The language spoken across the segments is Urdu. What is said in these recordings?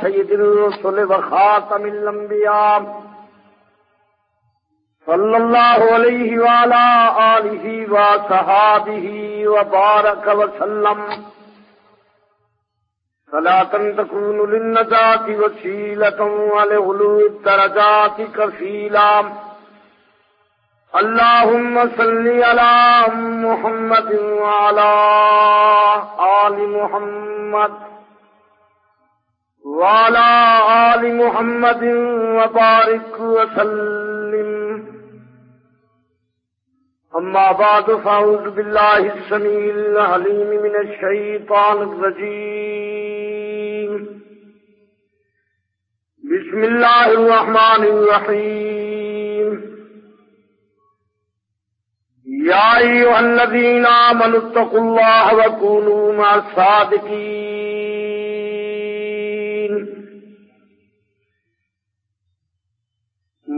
سيد الرسل وخاتم الأنبياء صلى الله عليه وعلى آله وصحابه وبارك وسلم. صلاة تكون للنجاة وسيلة ولغلو الدرجات كفيلا اللهم صل على محمد وعلى آل محمد. وعلى آل محمد وبارك وسلم. أما بعد فأعوذ بالله السميع العليم من الشيطان الرجيم. بسم الله الرحمن الرحيم. يا أيها الذين آمنوا اتقوا الله وكونوا مع الصادقين.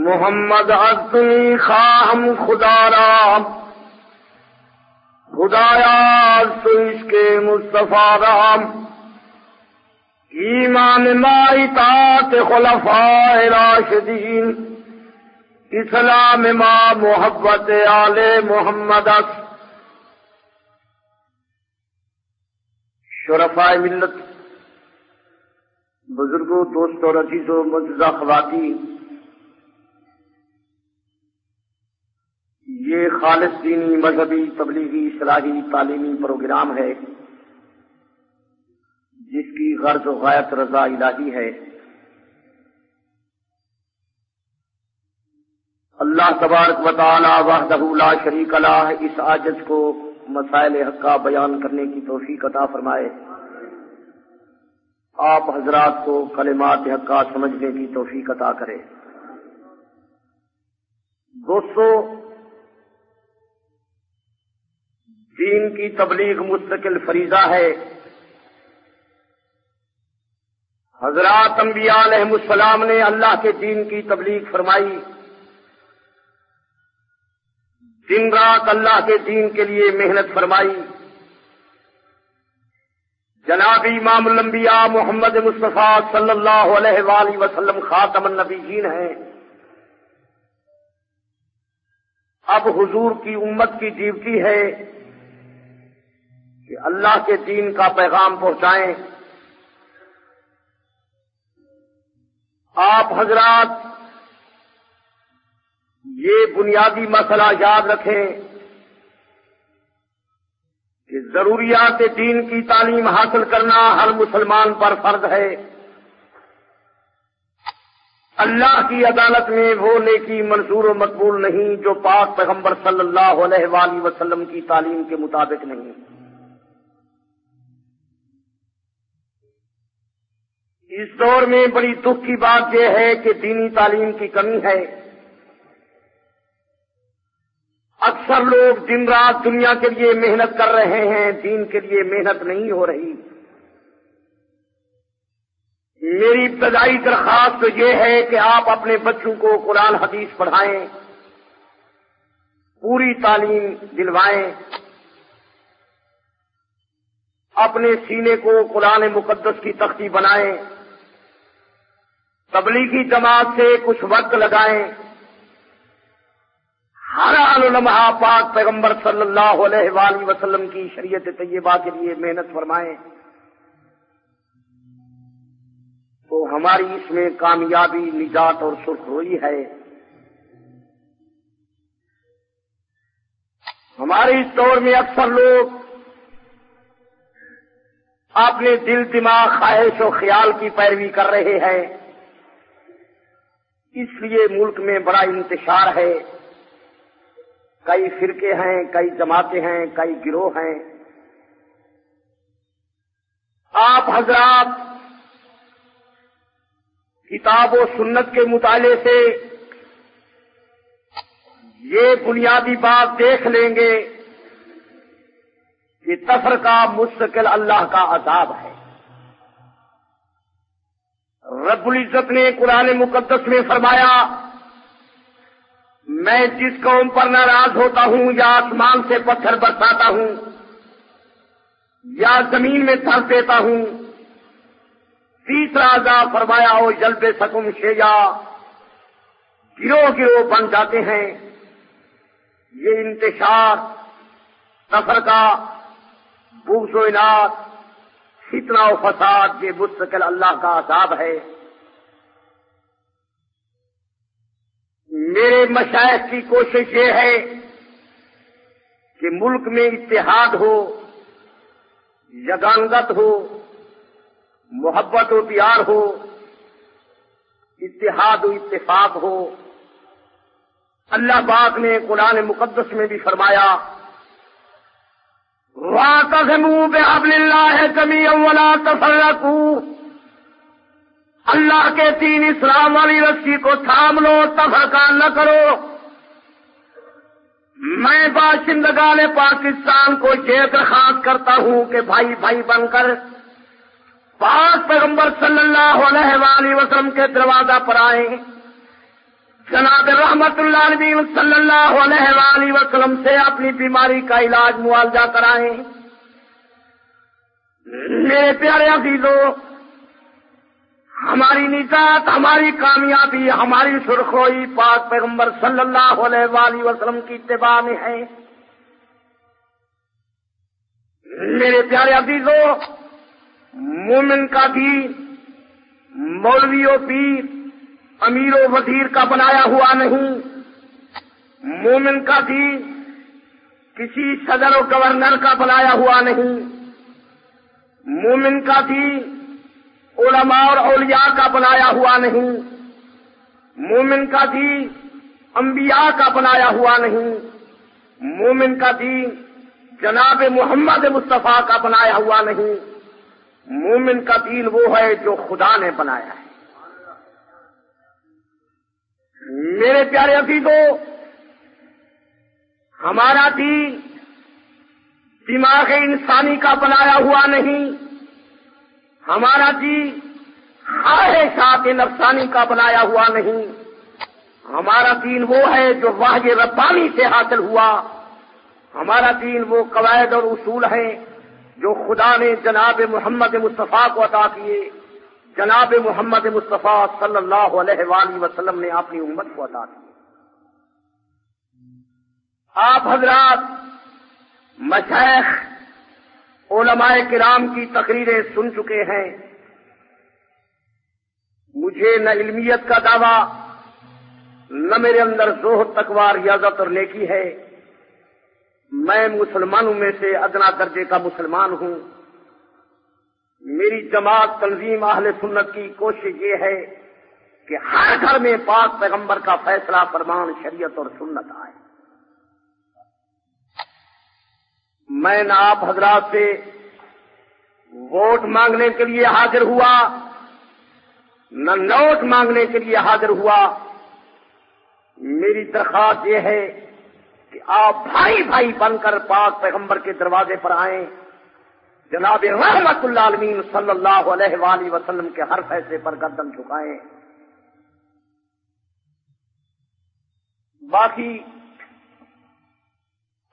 محمد عدنی خواہم خدا رام خدایا تو اس کے مصطفیٰ رام ایمان مائی تات خلفاء راشدین. اسلام ما محبت آل محمد. شرفاء ملت. بزرگوں، دوستوں رسیزوں مجزہ خواتین یہ خالص دینی مذہبی تبلیغی اصلاحی تعلیمی پروگرام ہے، جس کی غرض و غایت رضا الہی ہے۔ اللہ تبارک و تعالی وحدہ لا شریک اللہ اس عاجز کو مسائل حقہ بیان کرنے کی توفیق عطا فرمائے۔ آپ حضرات کو کلمات حقہ سمجھنے کی توفیق عطا کرے۔ دوستو دین کی تبلیغ مستقل فریضہ ہے۔ حضرات انبیاء علیہ السلام نے اللہ کے دین کی تبلیغ فرمائی۔ دن رات اللہ کے دین کے لیے محنت فرمائی۔ جناب امام الانبیاء محمد مصطفیٰ صلی اللہ علیہ وآلہ وسلم خاتم النبیین ہیں۔ اب حضور کی امت کی ڈیوٹی ہے۔ کہ اللہ کے دین کا پیغام پہنچائیں۔ آپ حضرات، یہ بنیادی مسئلہ یاد رکھیں کہ ضروریات دین کی تعلیم حاصل کرنا ہر مسلمان پر فرض ہے۔ اللہ کی عدالت میں وہ نیکی منظور و مقبول نہیں جو پاک پیغمبر صلی اللہ علیہ وآلہ وسلم کی تعلیم کے مطابق نہیں۔ اس دور میں بڑی دکھ کی بات یہ ہے کہ دینی تعلیم کی کمی ہے۔ اکثر لوگ دن رات دنیا کے لیے محنت کر رہے ہیں، دین کے لیے محنت نہیں ہو رہی۔ میری ابتدائی درخواست تو یہ ہے کہ آپ اپنے بچوں کو قرآن، حدیث پڑھائیں، پوری تعلیم دلوائیں۔ اپنے سینے کو قرآن مقدس کی تختی بنائیں۔ تبلیغی جماعت سے کچھ وقت لگائیں۔ ہر علماء پاک پیغمبر صلی اللہ علیہ وآلہ وسلم کی شریعت طیبہ کے لیے محنت فرمائیں۔ تو ہماری اس میں کامیابی، نجات اور سرخ ہوئی ہے۔ ہمارے اس دور میں اکثر لوگ اپنے دل، دماغ، خواہش و خیال کی پیروی کر رہے ہیں۔ اس لیے ملک میں بڑا انتشار ہے۔ کئی فرقے ہیں، کئی جماعتیں ہیں، کئی گروہ ہیں۔ آپ حضرات کتاب و سنت کے مطالعے سے یہ بنیادی بات دیکھ لیں گے کہ تفر کا مستقل اللہ کا عذاب ہے۔ رب العزت نے قرآن مقدس میں فرمایا، میں جس قوم پر ناراض ہوتا ہوں یا آسمان سے پتھر برساتا ہوں یا زمین میں تھر دیتا ہوں، تیسرا عذاب فرمایا ہو جلب سکم شیجا گروہ گروہ بن جاتے ہیں۔ یہ انتشار سفر کا بوس و انعد فتنا و فساد یہ مستقل اللہ کا عذاب ہے۔ میرے مشاہد کی کوشش یہ ہے کہ ملک میں اتحاد ہو، یگانگت ہو، محبت و پیار ہو، اتحاد و اتفاق ہو۔ اللہ پاک نے قرآن مقدس میں بھی فرمایا منہ پہ ابل اللہ کمی اولا تفرقو اللہ کے تین اسلام والی رسی کو تھام لو، تفرقہ نہ کرو۔ میں باشندگان پاکستان کو یہ درخواست کرتا ہوں کہ بھائی بھائی بن کر پاک پیغمبر صلی اللہ علیہ وآلہ وسلم کے دروازہ پر آئیں۔ جناب رحمت اللہ علیہ صلی اللہ علیہ وآلہ وسلم سے اپنی بیماری کا علاج معالجہ کرائیں۔ میرے پیارے عزیزوں ہماری نجات، ہماری کامیابی، ہماری سرخوئی پاک پیغمبر صلی اللہ علیہ وآلہ وسلم کی اتباع میں ہے۔ میرے پیارے عزیزوں مومن کا بھی مولوی و پیر امیر و وزیر کا بنایا ہوا نہیں۔ مومن کا بھی کسی صدر و گورنر کا بنایا ہوا نہیں۔ مومن کا بھی علماء اور اولیاء کا بنایا ہوا نہیں۔ مومن کا دین انبیاء کا بنایا ہوا نہیں۔ مومن کا دین جناب محمد مصطفیٰ کا بنایا ہوا نہیں۔ مومن کا دین وہ ہے جو خدا نے بنایا ہے۔ میرے پیارے عزیزوں ہمارا دین دماغ انسانی کا بنایا ہوا نہیں، ہمارا جی ہر ساتھ نفسانی کا بنایا ہوا نہیں، ہمارا دین وہ ہے جو واحد ربانی سے حاصل ہوا، ہمارا دین وہ قواعد اور اصول ہیں جو خدا نے جناب محمد مصطفیٰ کو عطا کیے۔ جناب محمد مصطفیٰ صلی اللہ علیہ وآلہ وسلم نے اپنی امت کو عطا کیے آپ حضرات مشیخ علماء کرام کی تقریریں سن چکے ہیں۔ مجھے نہ علمیت کا دعویٰ، نہ میرے اندر زوہ تکوار ریاضت اور نیکی ہے۔ میں مسلمانوں میں سے ادنا درجے کا مسلمان ہوں۔ میری جماعت تنظیم اہل سنت کی کوشش یہ ہے کہ ہر گھر میں پاک پیغمبر کا فیصلہ فرمان شریعت اور سنت آئے۔ میں نہ آپ حضرات سے ووٹ مانگنے کے لیے حاضر ہوا، نہ نوٹ مانگنے کے لیے حاضر ہوا۔ میری درخواست یہ ہے کہ آپ بھائی بھائی بن کر پاک پیغمبر کے دروازے پر آئیں۔ جناب رحمت اللہ عالمین صلی اللہ علیہ وآلہ وسلم کے ہر فیصلے پر گردن چکائیں باقی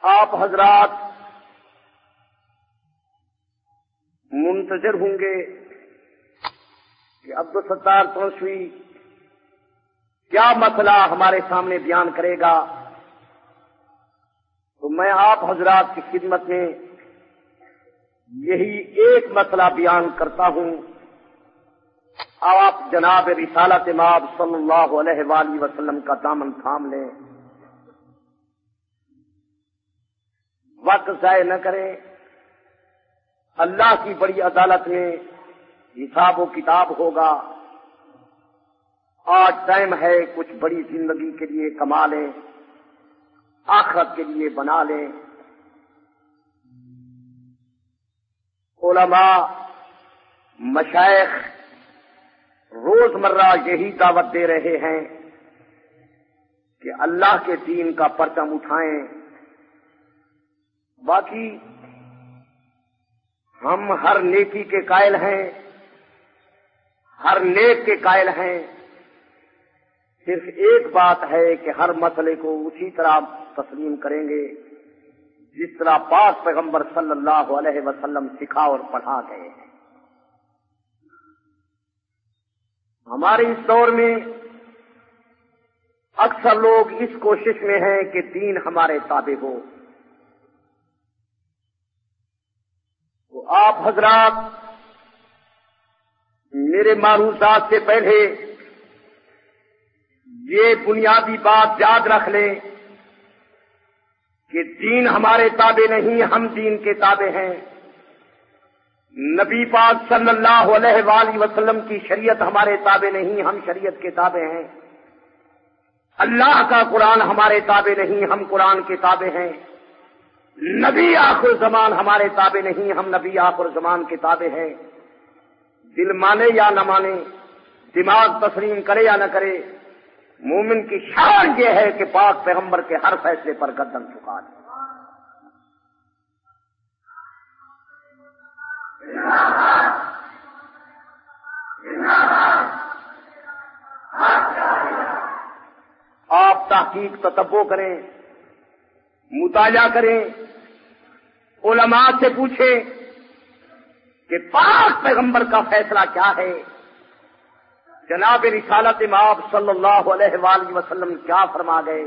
آپ حضرات منتظر ہوں گے کہ عبد الستار توسوی کیا مسئلہ ہمارے سامنے بیان کرے گا۔ تو میں آپ حضرات کی خدمت میں یہی ایک مسئلہ بیان کرتا ہوں۔ آپ جناب رسالت ماب صلی اللہ علیہ وآلہ وسلم کا دامن تھام لیں۔ وقت ضائع نہ کریں۔ اللہ کی بڑی عدالت میں حساب و کتاب ہوگا۔ آج ٹائم ہے کچھ بڑی زندگی کے لیے کما لیں، آخرت کے لیے بنا لیں۔ علماء مشائق روز مرہ یہی دعوت دے رہے ہیں کہ اللہ کے دین کا پرچم اٹھائیں۔ باقی ہم ہر نیکی کے قائل ہیں، ہر نیک کے قائل ہیں۔ صرف ایک بات ہے کہ ہر مسئلے کو اسی طرح تسلیم کریں گے۔ جس طرح پاک پیغمبر صلی اللہ علیہ وسلم سکھا اور پڑھا گئے ہیں۔ ہمارے اس دور میں اکثر لوگ اس کوشش میں ہیں کہ دین ہمارے تابع ہو۔ تو آپ حضرات، میرے معروضات سے پہلے یہ بنیادی بات یاد رکھ لیں۔ کہ دین ہمارے تابع نہیں، ہم دین کے تابع ہیں۔ نبی پاک صلی اللہ علیہ وآلہ وسلم کی شریعت ہمارے تابع نہیں، ہم شریعت کے تابع ہیں۔ اللہ کا قرآن ہمارے تابع نہیں، ہم قرآن کے تابع ہیں۔ نبی آخر زمان ہمارے تابع نہیں، ہم نبی آخر زمان کے تابع ہیں۔ دل مانے یا نہ مانے، دماغ تسلیم کرے یا نہ کرے مومن کی شان یہ ہے کہ پاک پیغمبر کے ہر فیصلے پر گردن چکا دے۔ آپ تحقیق تتبو کریں، مطالعہ کریں، علماء سے پوچھیں کہ پاک پیغمبر کا فیصلہ کیا ہے۔ جناب رسالت ماب صلی اللہ علیہ وآلہ وسلم کیا فرما گئے؟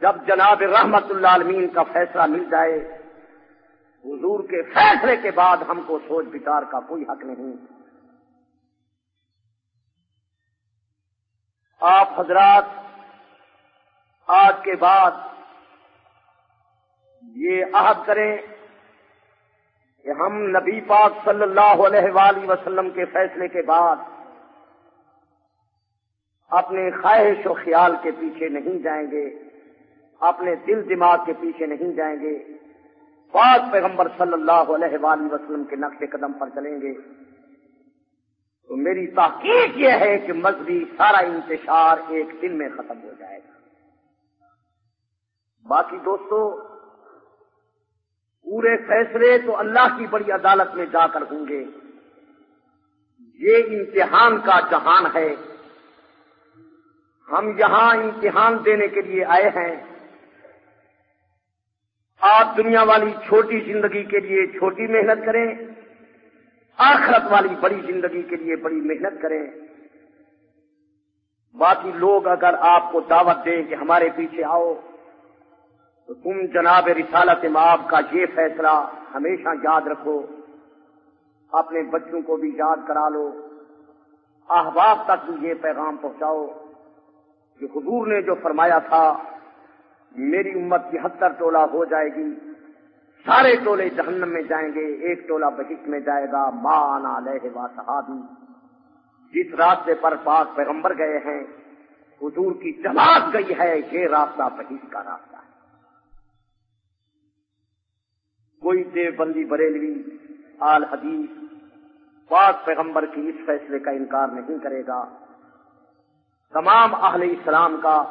جب جناب رحمت اللہ عالمین کا فیصلہ مل جائے، حضور کے فیصلے کے بعد ہم کو سوچ بچار کا کوئی حق نہیں۔ آپ حضرات، آج کے بعد یہ عہد کریں۔ کہ ہم نبی پاک صلی اللہ علیہ وآلہ وسلم کے فیصلے کے بعد اپنے خواہش و خیال کے پیچھے نہیں جائیں گے، اپنے دل دماغ کے پیچھے نہیں جائیں گے۔ پاک پیغمبر صلی اللہ علیہ وآلہ وسلم کے نقش قدم پر چلیں گے۔ تو میری تحقیق یہ ہے کہ مذہبی سارا انتشار ایک دن میں ختم ہو جائے گا۔ باقی دوستو پورے فیصلے تو اللہ کی بڑی عدالت میں جا کر ہوں گے۔ یہ امتحان کا جہان ہے۔ ہم یہاں امتحان دینے کے لیے آئے ہیں۔ آپ دنیا والی چھوٹی زندگی کے لیے چھوٹی محنت کریں۔ آخرت والی بڑی زندگی کے لیے بڑی محنت کریں۔ باقی لوگ اگر آپ کو دعوت دیں کہ ہمارے پیچھے آؤ۔ تو تم جناب رسالت ماب کا یہ فیصلہ ہمیشہ یاد رکھو۔ اپنے بچوں کو بھی یاد کرا لو۔ احباب تک بھی یہ پیغام پہنچاؤ کہ حضور نے جو فرمایا تھا، میری امت کی ہتر ٹولہ ہو جائے گی۔ سارے ٹولے جہنم میں جائیں گے، ایک ٹولہ بہت میں جائے گا۔ ماں آنا لہ وا صحابی۔ جس راستے پر پاک پیغمبر گئے ہیں، حضور کی جماعت گئی ہے، یہ راستہ بہت کا راستہ۔ کوئی دیو بندی بریلوی، آل حدیث، پاک پیغمبر کی اس فیصلے کا انکار نہیں کرے گا۔ تمام اہل اسلام کا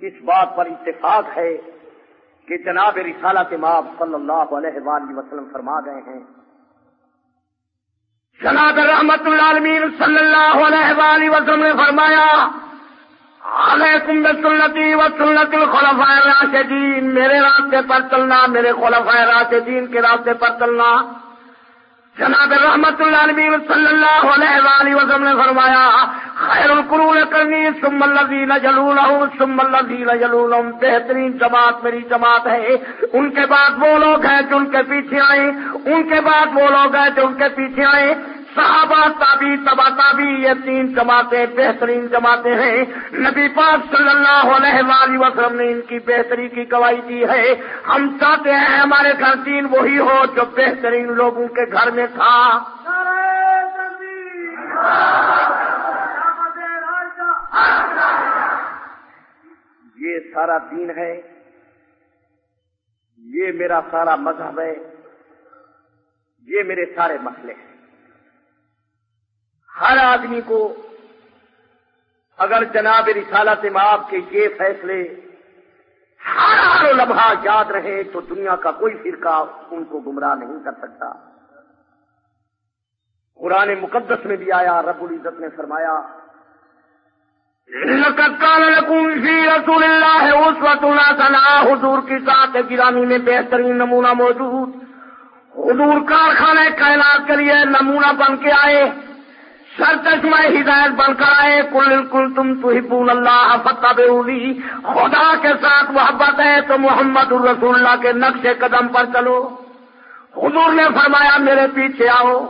اس بات پر اتفاق ہے کہ جناب رسالت ماب صلی اللہ علیہ وآلہ وسلم فرما گئے ہیں۔ جناب رحمت العالمین صلی اللہ علیہ وآلہ وسلم نے فرمایا علیکم بسنتی و سنت الخلفاء الراشدین، میرے راستے پر چلنا، میرے خلفاء راشدین کے راستے پر چلنا۔ جناب رحمت اللہ علیہ صلی اللہ علیہ وآلہ وسلم نے فرمایا، خیر القرون کرنی، ثم الذین یلونہم ثم الذین یلونہم بہترین جماعت میری جماعت ہے۔ ان کے بعد وہ لوگ ہیں جو ان کے پیچھے آئے ان کے بعد وہ لوگ ہیں جو ان کے پیچھے آئے صحابہ تابی تبا تابی یہ تین جماعتیں بہترین جماعتیں ہیں۔ نبی پاک صلی اللہ علیہ وآلہ وسلم نے ان کی بہتری کی گواہی دی ہے۔ ہم چاہتے ہیں ہمارے گھر دین وہی ہو جو بہترین لوگوں کے گھر میں تھا۔ یہ سارا دین ہے۔ یہ میرا سارا مذہب ہے۔ یہ میرے سارے مسئلے ہیں۔ ہر آدمی کو اگر جناب رسالت ماب کے یہ فیصلے ہر ہر لمحہ یاد رہے تو دنیا کا کوئی فرقہ ان کو گمراہ نہیں کر سکتا۔ قرآن مقدس میں بھی آیا، رب العزت نے فرمایا رسول اللہ اس وقت حضور کی ساتھ گرانی میں بہترین نمونہ موجود۔ حضور کارخانے کائنات کے لیے نمونہ بن کے آئے۔ سر چشمہ ہدایت بن کر آئے کل کل تم تو ہی اللہ فتح خدا کے ساتھ محبت ہے تو محمد الرسول اللہ کے نقش قدم پر چلو۔ حضور نے فرمایا، میرے پیچھے آؤ۔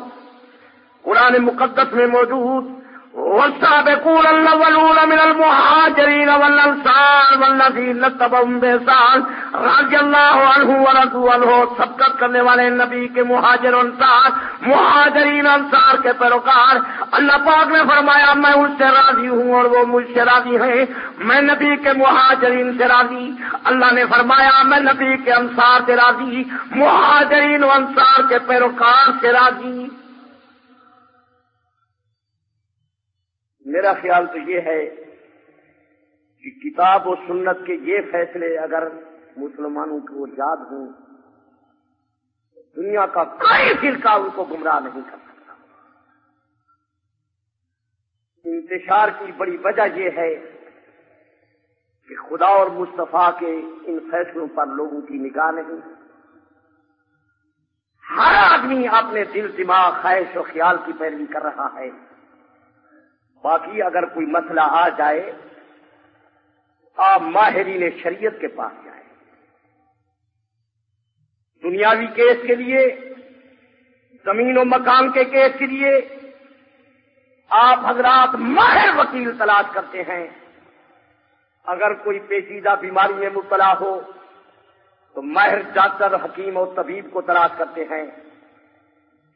قرآن مقدس میں موجود والسابقون الأولون من المهاجرين والأنصار والذين اتبعهم بإحسان رضي الله عنه ورضوا عنه سبقت کرنے والے نبی کے مہاجر انصار، مہاجرین انصار کے پیروکار اللہ پاک نے فرمایا، میں اس سے راضی ہوں اور وہ مجھ سے راضی ہیں۔ میں نبی کے مہاجرین سے راضی۔ اللہ نے فرمایا، میں نبی کے انصار سے راضی، مہاجرین و انصار کے پیروکار سے راضی۔ میرا خیال تو یہ ہے کہ کتاب و سنت کے یہ فیصلے اگر مسلمانوں کو یاد ہوں، دنیا کا کوئی فرقہ ان کو گمراہ نہیں کر سکتا۔ انتشار کی بڑی وجہ یہ ہے کہ خدا اور مصطفیٰ کے ان فیصلوں پر لوگوں کی نگاہ نہیں۔ ہر آدمی اپنے دل، دماغ، خواہش و خیال کی پیروی کر رہا ہے۔ باقی اگر کوئی مسئلہ آ جائے، آپ ماہرین شریعت کے پاس جائیں۔ دنیاوی کیس کے لیے، زمین و مکان کے کیس کے لیے آپ حضرات ماہر وکیل تلاش کرتے ہیں۔ اگر کوئی پیچیدہ بیماری میں مبتلا ہو، تو ماہر ڈاکٹر حکیم اور طبیب کو تلاش کرتے ہیں۔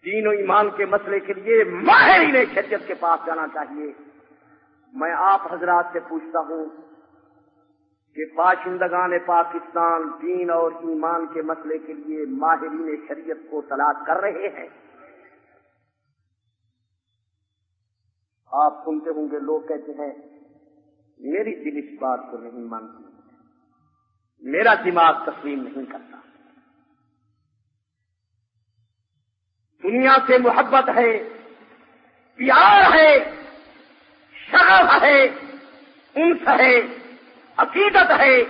دین و ایمان کے مسئلے کے لیے ماہرین شریعت کے پاس جانا چاہیے۔ میں آپ حضرات سے پوچھتا ہوں کہ باشندگان پاکستان دین اور ایمان کے مسئلے کے لیے ماہرین شریعت کو تلاش کر رہے ہیں۔ آپ سنتے ہوں گے، لوگ کہتے ہیں، میری دل اس بات کو نہیں مانتی، میرا دماغ تسلیم نہیں کرتا۔ دنیا سے محبت ہے، پیار ہے، شغف ہے، انس ہے، عقیدت ہے۔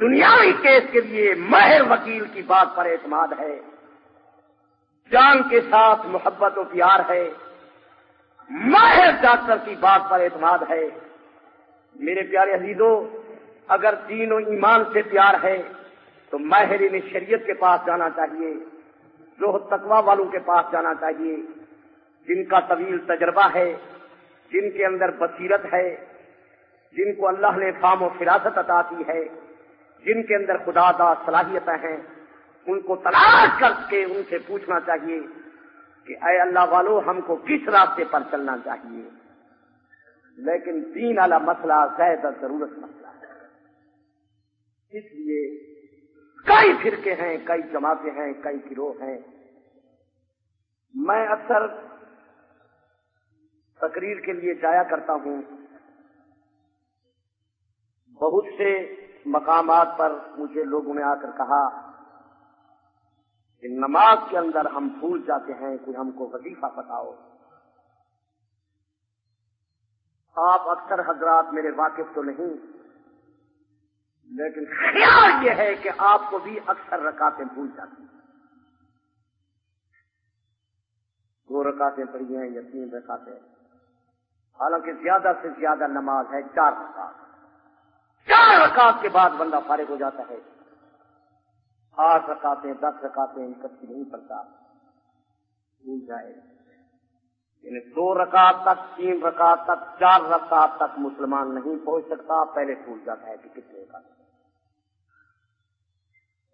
دنیاوی کیس کے لیے مہر وکیل کی بات پر اعتماد ہے۔ جان کے ساتھ محبت و پیار ہے۔ ماہر ڈاکٹر کی بات پر اعتماد ہے۔ میرے پیارے عزیزوں، اگر دین و ایمان سے پیار ہے، تو ماہرین شریعت کے پاس جانا چاہیے۔ جو تقوا والوں کے پاس جانا چاہیے۔ جن کا طویل تجربہ ہے، جن کے اندر بصیرت ہے، جن کو اللہ نے فام و فراست عطا کی ہے، جن کے اندر خدا دا صلاحیتیں ہیں، ان کو تلاش کر کے ان سے پوچھنا چاہیے کہ اے اللہ والو، ہم کو کس راستے پر چلنا چاہیے؟ لیکن تین والا مسئلہ زیادہ ضرورت مسئلہ ہے۔ اس لیے کئی فرقے ہیں کئی جماعتیں ہیں کئی گروہ ہیں۔ میں اکثر تقریر کے لیے جایا کرتا ہوں۔ بہت سے مقامات پر مجھے لوگوں نے آ کر کہا کہ نماز کے اندر ہم بھول جاتے ہیں کہ ہم کو وظیفہ بتاؤ۔ آپ اکثر حضرات میرے واقف تو نہیں لیکن خیال یہ ہے کہ آپ کو بھی اکثر رکاتیں بھول جاتی ہیں۔ دو رکاتیں پڑھی ہیں یا تین رکاتیں حالانکہ زیادہ سے زیادہ نماز ہے چار رکعت۔ چار رکعت کے بعد بندہ فارغ ہو جاتا ہے۔ آٹھ رکاتیں دس رکاتیں اکٹھی نہیں پڑتا بھول جائے۔ یعنی دو رکعت تک، تین رکعت تک، چار رکعت تک مسلمان نہیں پہنچ سکتا، پہلے بھول جاتا ہے کہ کتنے کا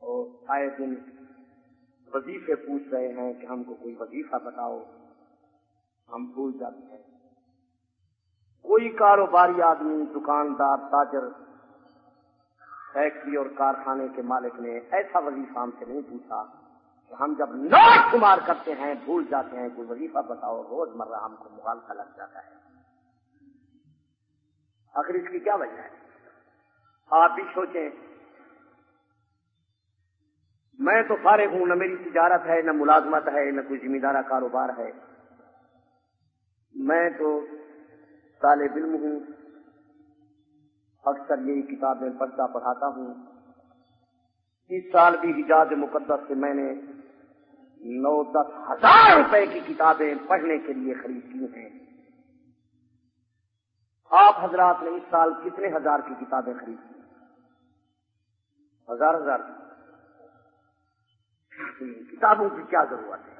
اور آئے دن وظیفے پوچھ رہے ہیں کہ ہم کو کوئی وظیفہ بتاؤ، ہم بھول جاتے ہیں۔ کوئی کاروباری آدمی، دکاندار، تاجر، فیکٹری اور کارخانے کے مالک نے ایسا وظیفہ ہم سے نہیں پوچھا کہ ہم جب نوٹ شمار کرتے ہیں، بھول جاتے ہیں، کوئی وظیفہ بتاؤ روز مرہ ہم کو مغالفہ لگ جاتا ہے۔ آخر اس کی کیا وجہ ہے؟ آپ بھی سوچیں میں تو فارغ ہوں، نہ میری تجارت ہے، نہ ملازمت ہے، نہ کوئی ذمہ دارہ کاروبار ہے۔ میں تو طالب علم ہوں، اکثر یہی کتابیں پڑھتا پڑھاتا ہوں۔ اس سال بھی حجاز مقدس سے میں نے نو دس ہزار روپے کی کتابیں پڑھنے کے لیے خرید کی ہیں۔ آپ حضرات نے اس سال کتنے ہزار کی کتابیں خریدی ہزار ہزار۔ کی کتابوں کی کیا ضرورت ہے؟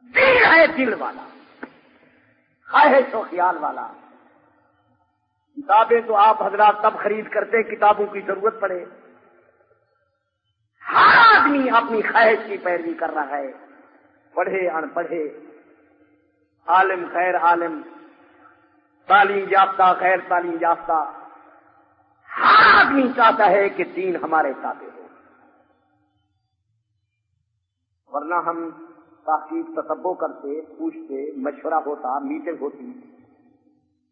دل ہے دل والا، خواہش و خیال والا۔ کتابیں تو آپ حضرات تب خرید کرتے، کتابوں کی ضرورت پڑے۔ ہر آدمی اپنی خواہش کی پیروی کر رہا ہے۔ پڑھے، ان پڑھے۔ عالم خیر عالم، تعلیم یافتہ خیر تعلیم یافتہ۔ ہر آدمی چاہتا ہے کہ دین ہمارے ساتھ ورنہ ہم تحقیق تصبو کرتے، پوچھتے، مشورہ ہوتا، میٹنگ ہوتی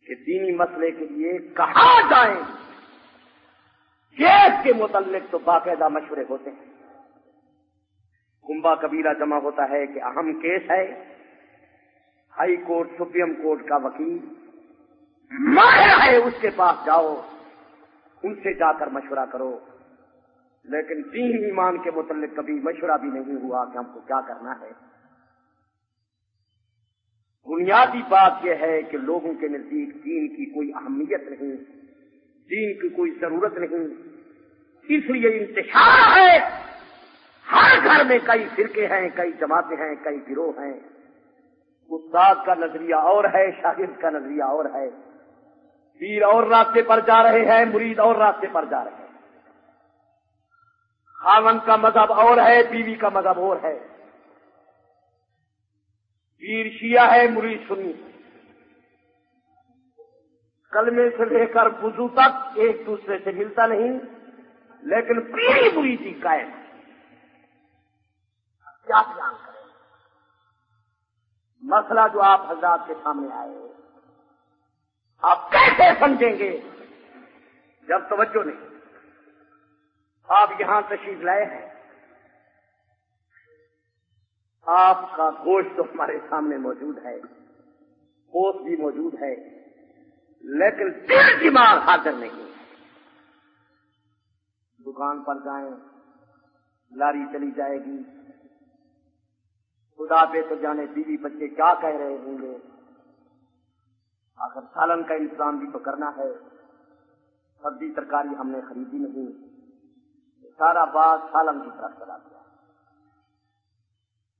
کہ دینی مسئلے کے لیے کہاں جائیں؟ کیس کے متعلق تو باقاعدہ مشورے ہوتے ہیں۔ کنبا قبیلہ جمع ہوتا ہے کہ اہم کیس ہے۔ ہائی کورٹ، سپریم کورٹ کا وکیل ماہر ہے، اس کے پاس جاؤ، ان سے جا کر مشورہ کرو۔ لیکن دین ایمان کے متعلق کبھی مشورہ بھی نہیں ہوا کہ ہم کو کیا کرنا ہے۔ بنیادی بات یہ ہے کہ لوگوں کے نزدیک دین کی کوئی اہمیت نہیں، دین کی کوئی ضرورت نہیں۔ اس لیے انتشار ہے۔ ہر گھر میں کئی فرقے ہیں، کئی جماعتیں ہیں، کئی گروہ ہیں۔ استاد کا نظریہ اور ہے، شاگرد کا نظریہ اور ہے۔ پیر اور راستے پر جا رہے ہیں، مرید اور راستے پر جا رہے ہیں۔ خاون کا مذہب اور ہے، بیوی کا مذہب اور ہے۔ پیر شیعہ ہے، مرید سنی۔ کلمے سے لے کر بزو تک ایک دوسرے سے ملتا نہیں، لیکن پوری مریدی قائم۔ کیا بیان کریں؟ مسئلہ جو آپ حضرات کے سامنے آئے آپ کیسے سمجھیں گے؟ جب توجہ نہیں۔ آپ یہاں تشریف لائے ہیں۔ آپ کا گوشت تو ہمارے سامنے موجود ہے۔ پوس بھی موجود ہے۔ لیکن دل دماغ حاضر نہیں۔ ہے دکان پر جائیں، لاری چلی جائے گی۔ خدا پہ تو جانے بیوی بچے کیا کہہ رہے ہوں گے۔ آخر سالن کا انتظام بھی تو کرنا ہے۔ سبزی ترکاری ہم نے خریدی نہیں۔ سارا باغ سالن کی طرف چلا گیا۔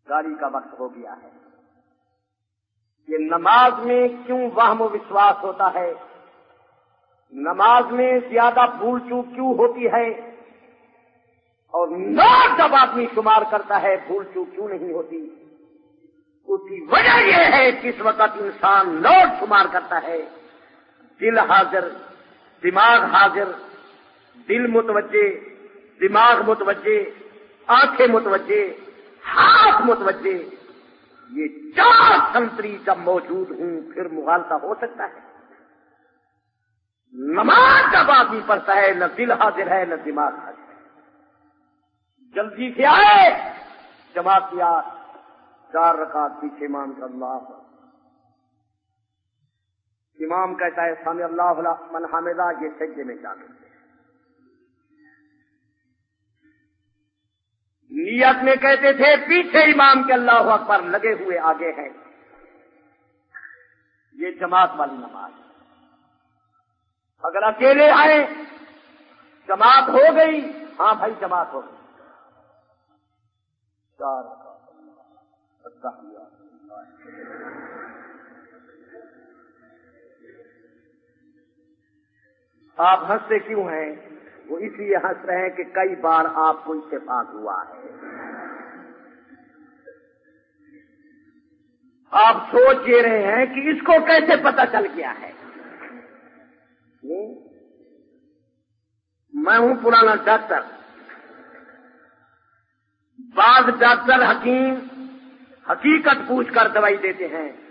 گاڑی کا وقت ہو گیا ہے۔ یہ نماز میں کیوں وہم و وشواس ہوتا ہے؟ نماز میں زیادہ بھول چوک کیوں ہوتی ہے؟ اور نوٹ جب آدمی شمار کرتا ہے، بھول چوک کیوں نہیں ہوتی؟ اس کی وجہ یہ ہے کہ اس وقت انسان نوٹ شمار کرتا ہے۔ دل حاضر، دماغ حاضر، دل متوجہ دماغ متوجہ، آنکھیں متوجہ، ہاتھ متوجہ۔ یہ چار سنتری جب موجود ہوں، پھر مغالطہ ہو سکتا ہے۔ نماز جب آدمی پڑھتا ہے، نہ دل حاضر ہے، نہ دماغ حاضر ہے۔ جلدی سے آئے جماعت کیا چار رکعت پیچھے امام کا اللہ۔ امام کہتا ہے سامع اللہ من حامدہ یہ سجدے میں جا کرتے نیت میں کہتے تھے، پیچھے امام کے اللہ اکبر لگے ہوئے آگے ہیں۔ یہ جماعت والی نماز۔ اگر اکیلے آئے، جماعت ہو گئی۔ ہاں بھائی، جماعت ہو گئی۔ چار آپ ہنستے کیوں ہیں؟ وہ اس لیے ہنس رہے ہیں کہ کئی بار آپ کو اتفاق ہوا ہے۔ آپ سوچ یہ رہے ہیں کہ اس کو کیسے پتا چل گیا ہے۔ میں ہوں پرانا ڈاکٹر۔ بعض ڈاکٹر حکیم حقیقت پوچھ کر دوائی دیتے ہیں۔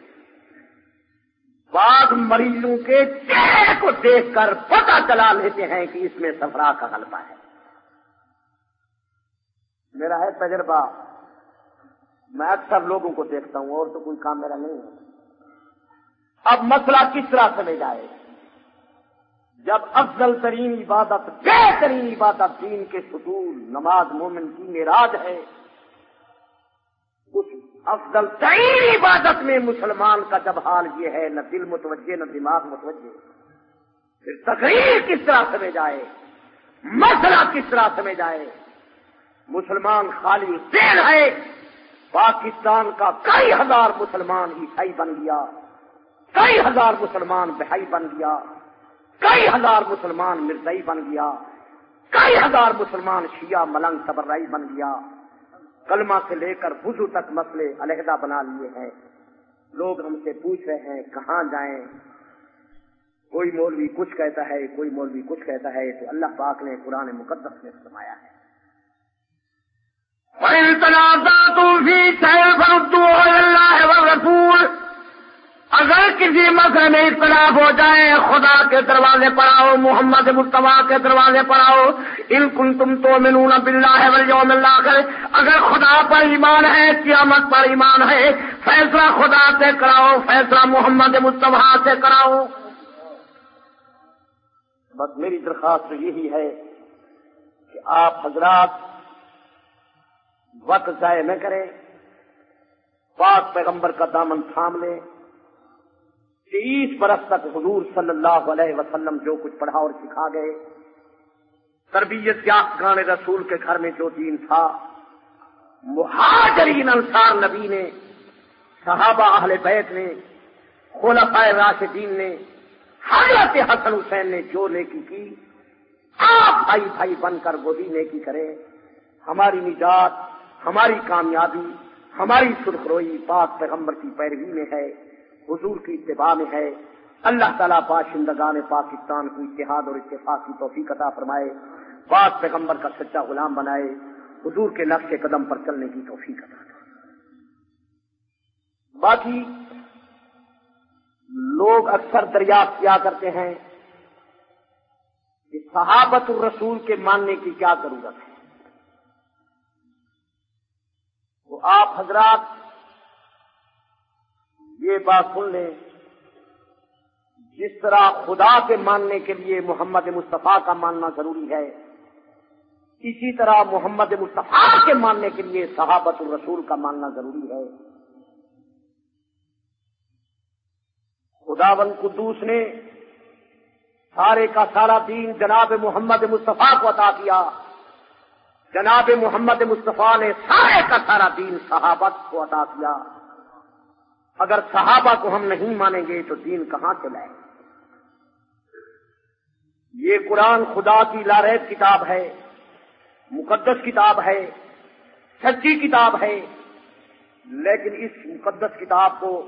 بعض مریضوں کے چہرے کو دیکھ کر پتا چلا لیتے ہیں کہ اس میں سفرا کا غلبہ ہے۔ میرا ہے تجربہ۔ میں اکثر لوگوں کو دیکھتا ہوں، اور تو کوئی کام میرا نہیں ہے۔ اب مسئلہ کس طرح سمجھ جائے جب افضل ترین عبادت، بہترین عبادت دین کے ستول نماز مومن کی میراج ہے افضل ترین عبادت میں مسلمان کا جب حال یہ ہے، نہ دل متوجہ، نہ دماغ متوجہ۔ پھر تقریر کس طرح سمجھ جائے؟ مسئلہ کس طرح سمجھ جائے؟ مسلمان خالی دیر ہے، پاکستان کا کئی ہزار مسلمان عیسائی بن گیا۔ کئی ہزار مسلمان بہائی بن گیا۔ کئی ہزار مسلمان مرزائی بن گیا۔ کئی ہزار مسلمان شیعہ ملنگ سبرائی بن گیا۔ کلمہ سے لے کر بزو تک مسئلے علیحدہ بنا لیے ہیں۔ لوگ ہم سے پوچھ رہے ہیں، کہاں جائیں؟ کوئی مولوی کچھ کہتا ہے، کوئی مولوی کچھ کہتا ہے، تو اللہ پاک نے قرآن مقدس میں فرمایا ہے۔ اگر کسی مسئلے میں اختلاف ہو جائے، خدا کے دروازے پر آؤ، محمد مصطفیٰ کے دروازے پر آؤ، ان کن تم تو ملون بلّہ ہے ولیوم اللہ اگر خدا پر ایمان ہے، قیامت پر ایمان ہے، فیصلہ خدا سے کراؤ، فیصلہ محمد مصطفیٰ سے کراؤ۔ بس میری درخواست تو یہی ہے کہ آپ حضرات وقت ضائع نہ کریں، پاک پیغمبر کا دامن تھام لیں۔ تیس برس تک حضور صلی اللہ علیہ وسلم جو کچھ پڑھا اور سکھا گئے۔ تربیت یا گان رسول کے گھر میں جو دین تھا، مہاجرین انصار نبی نے، صحابہ اہل بیت نے، خلفاء راشدین نے، حضرت حسن حسین نے جو نیکی کی، آپ بھائی بھائی بن کر وہی نیکی کرے ہماری نجات، ہماری کامیابی، ہماری سرخروئی پاک پیغمبر کی پیروی میں ہے۔ حضور کی اتباع میں ہے۔ اللہ تعالیٰ باشندگان پاکستان کو اتحاد اور اتفاق کی توفیق عطا فرمائے۔ پاک پیغمبر کا سچا غلام بنائے۔ حضور کے نقش قدم پر چلنے کی توفیق عطا باقی لوگ اکثر دریافت کیا کرتے ہیں کہ صحابت الرسول کے ماننے کی کیا ضرورت ہے۔ وہ آپ حضرات یہ بات سن لیں۔ جس طرح خدا کے ماننے کے لیے محمد مصطفیٰ کا ماننا ضروری ہے، اسی طرح محمد مصطفیٰ کے ماننے کے لیے صحابت الرسول کا ماننا ضروری ہے۔ خدا بن قدوس نے سارے کا سارا دین جناب محمد مصطفیٰ کو عطا کیا۔ جناب محمد مصطفیٰ نے سارے کا سارا دین صحابت کو عطا کیا۔ اگر صحابہ کو ہم نہیں مانیں گے تو دین کہاں سے لائیں یہ قرآن خدا کی لارب کتاب ہے، مقدس کتاب ہے، سچی کتاب ہے، لیکن اس مقدس کتاب کو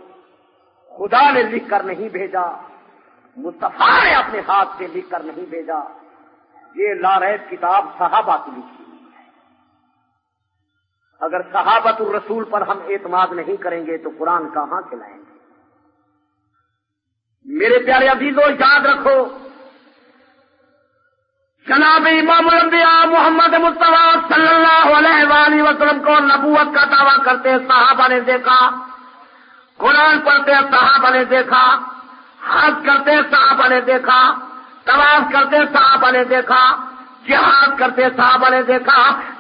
خدا نے لکھ کر نہیں بھیجا، مصطفیٰ نے اپنے ہاتھ سے لکھ کر نہیں بھیجا۔ یہ لارب کتاب صحابہ کی لکھی۔ اگر صحابت الرسول پر ہم اعتماد نہیں کریں گے تو قرآن کہاں سے لائیں گے؟ میرے پیارے عزیزوں یاد رکھو، جناب امام الانبیاء محمد مصطفیٰ صلی اللہ علیہ وآلہ وسلم کو نبوت کا دعویٰ کرتے صحابہ نے دیکھا، قرآن پڑھتے صحابہ نے دیکھا، حج کرتے صحابہ نے دیکھا، طواف کرتے صحابہ نے دیکھا، جہاد کرتے صحابہ نے دیکھا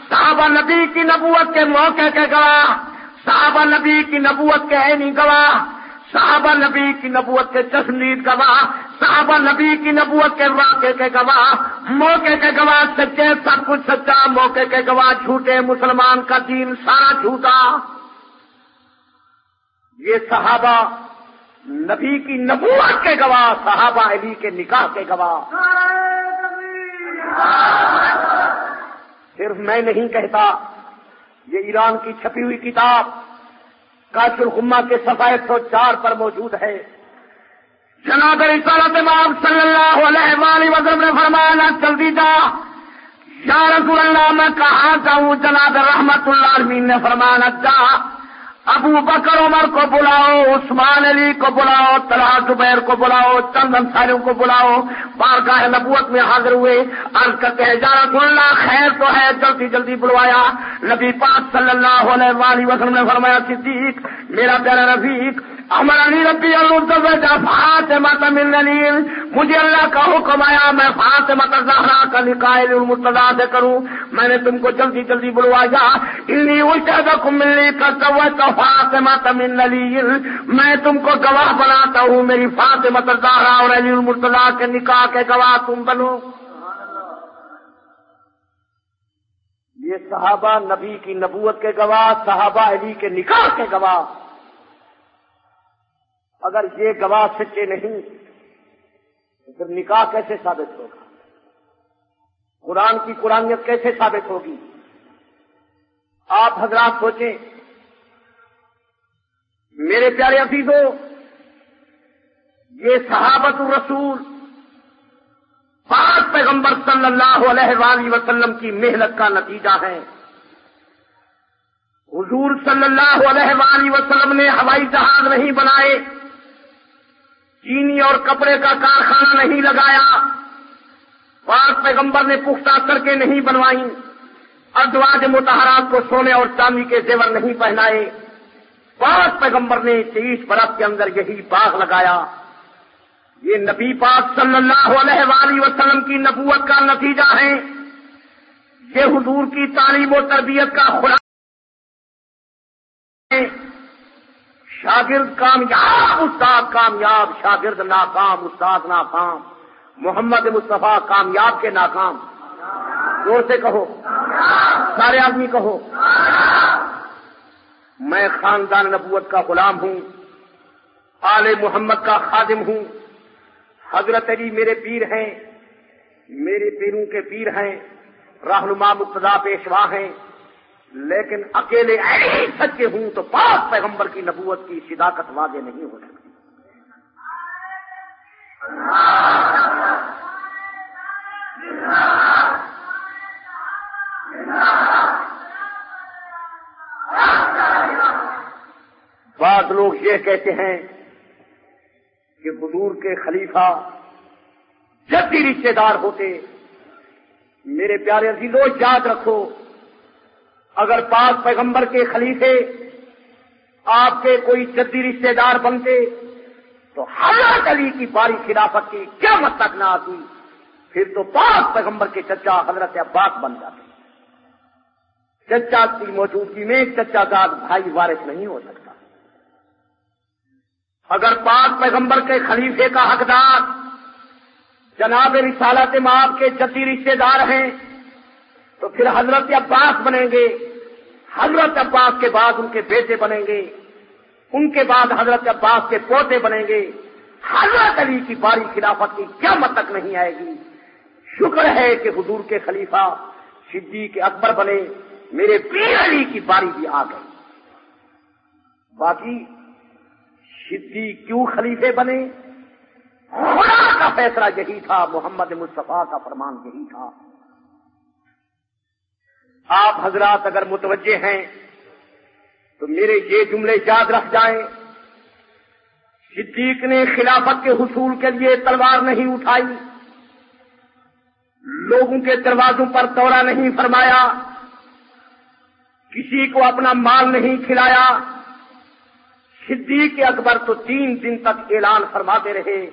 صحابہ نبی کی نبوت کے موقع کے گواہ، صحابہ نبی کی نبوت کے عینی گواہ، صحابہ نبی کی نبوت کے چشمید گواہ، صحابہ نبی کی نبوت کے واقع کے گواہ، موقع کے گواہ سچے سب کچھ سچا، موقع کے گواہ جھوٹے مسلمان کا دین سارا جھوٹا۔ یہ صحابہ نبی کی نبوت کے گواہ، صحابہ علی کے نکاح کے گواہ۔ صرف میں نہیں کہتا، یہ ایران کی چھپی ہوئی کتاب کاش الحما کے سفا ایک سو چار پر موجود ہے۔ جناب رسالت امام صلی اللہ علیہ وآلہ وسلم نے فرمایا، جلدی جا۔ یا رسول اللہ، میں کہاں جاؤں؟ جناب رحمت اللہ عالمین نے فرمایا، جا۔ ابو بکر عمر کو بلاؤ، عثمان علی کو بلاؤ، طلحہ زبیر کو بلاؤ چند انصاریوں کو بلاؤ۔ بارگاہ نبوت میں حاضر ہوئے۔ عرض کرتے ہیں جارت اللہ، خیر تو ہے، جلدی جلدی بلوایا۔ نبی پاک صلی اللہ علیہ وآلہ وسلم نے فرمایا، صدیق، میرا پیارا رفیق ہمارا علی ربی اللہ فاطمہ من نلیل، مجھے اللہ کا حکم آیا، میں فاطمہ زہرا کا نکائل المرتضا سے کروں۔ میں نے تم کو جلدی جلدی بلوایا، انی اشہدکم ملی کا تو فاطمہ من نلیل۔ میں تم کو گواہ بناتا ہوں، میری فاطمہ زہرا اور علی المرتضا کے نکاح کے گواہ تم بنو۔ یہ صحابہ نبی کی نبوت کے گواہ، صحابہ علی کے نکاح کے گواہ۔ اگر یہ گواہ سچے نہیں تو پھر نکاح کیسے ثابت ہوگا؟ قرآن کی قرآنیت کیسے ثابت ہوگی؟ آپ حضرات سوچیں، میرے پیارے عزیزوں، یہ صحابت الرسول پانچ پیغمبر صلی اللہ علیہ وآلہ وسلم کی محنت کا نتیجہ ہے۔ حضور صلی اللہ علیہ وآلہ وسلم نے ہوائی جہاز نہیں بنائے چینی اور کپڑے کا کارخانہ نہیں لگایا۔ پانچ پیغمبر نے پختہ کر کے نہیں بنوائی۔ ادواج متحرات کو سونے اور چاندی کے زیور نہیں پہنائے۔ پانچ پیغمبر نے تیس برف کے اندر یہی باغ لگایا۔ یہ نبی پاک صلی اللہ علیہ وآلہ وسلم کی نبوت کا نتیجہ ہے۔ یہ حضور کی تعلیم و تربیت کا خدا شاگرد کامیاب، استاد کامیاب، شاگرد ناکام، استاد ناکام، محمد مصطفیٰ کامیاب کے ناکام۔ زور سے کہو۔ سارے آدمی کہو۔ میں خاندان نبوت کا غلام ہوں، آل محمد کا خادم ہوں۔ حضرت علی میرے پیر ہیں، میرے پیروں کے پیر ہیں، رہنما مقتدا پیشوا ہیں۔ لیکن اکیلے ایسے سچے ہوں تو پاک پیغمبر کی نبوت کی صداقت واضح نہیں ہو سکتی۔ بعض لوگ یہ کہتے ہیں کہ حضور کے خلیفہ جب بھی رشتے دار ہوتے، میرے پیارے عزیزو، یاد رکھو اگر پاک پیغمبر کے خلیفے آپ کے کوئی جدی رشتے دار بنتے، تو حضرت علی کی باری خلافت کی کیا مت تک نہ آتی، پھر تو پاک پیغمبر کے چچا حضرت عباس بن جاتے۔ چچا کی موجودگی میں چچا داد بھائی وارث نہیں ہو سکتا۔ اگر پاک پیغمبر کے خلیفے کا حقدار جناب رسالت ماں کے جتی رشتے دار ہیں تو پھر حضرت عباس بنیں گے۔ حضرت عباس کے بعد ان کے بیٹے بنیں گے۔ ان کے بعد حضرت عباس کے پوتے بنیں گے۔ حضرت علی کی باری خلافت کی کیا مت تک نہیں آئے گی۔ شکر ہے کہ حضور کے خلیفہ صدیق کے اکبر بنے۔ میرے پیر علی کی باری بھی آ گئی۔ باقی شدی کیوں خلیفے بنے؟ خدا کا فیصلہ یہی تھا، محمد مصطفیٰ کا فرمان یہی تھا۔ آپ حضرات اگر متوجہ ہیں تو میرے یہ جملے یاد رکھ جائیں۔ صدیق نے خلافت کے حصول کے لیے تلوار نہیں اٹھائی۔ لوگوں کے دروازوں پر دورہ نہیں فرمایا۔ کسی کو اپنا مال نہیں کھلایا۔ صدیق اکبر تو تین دن تک اعلان فرماتے رہے۔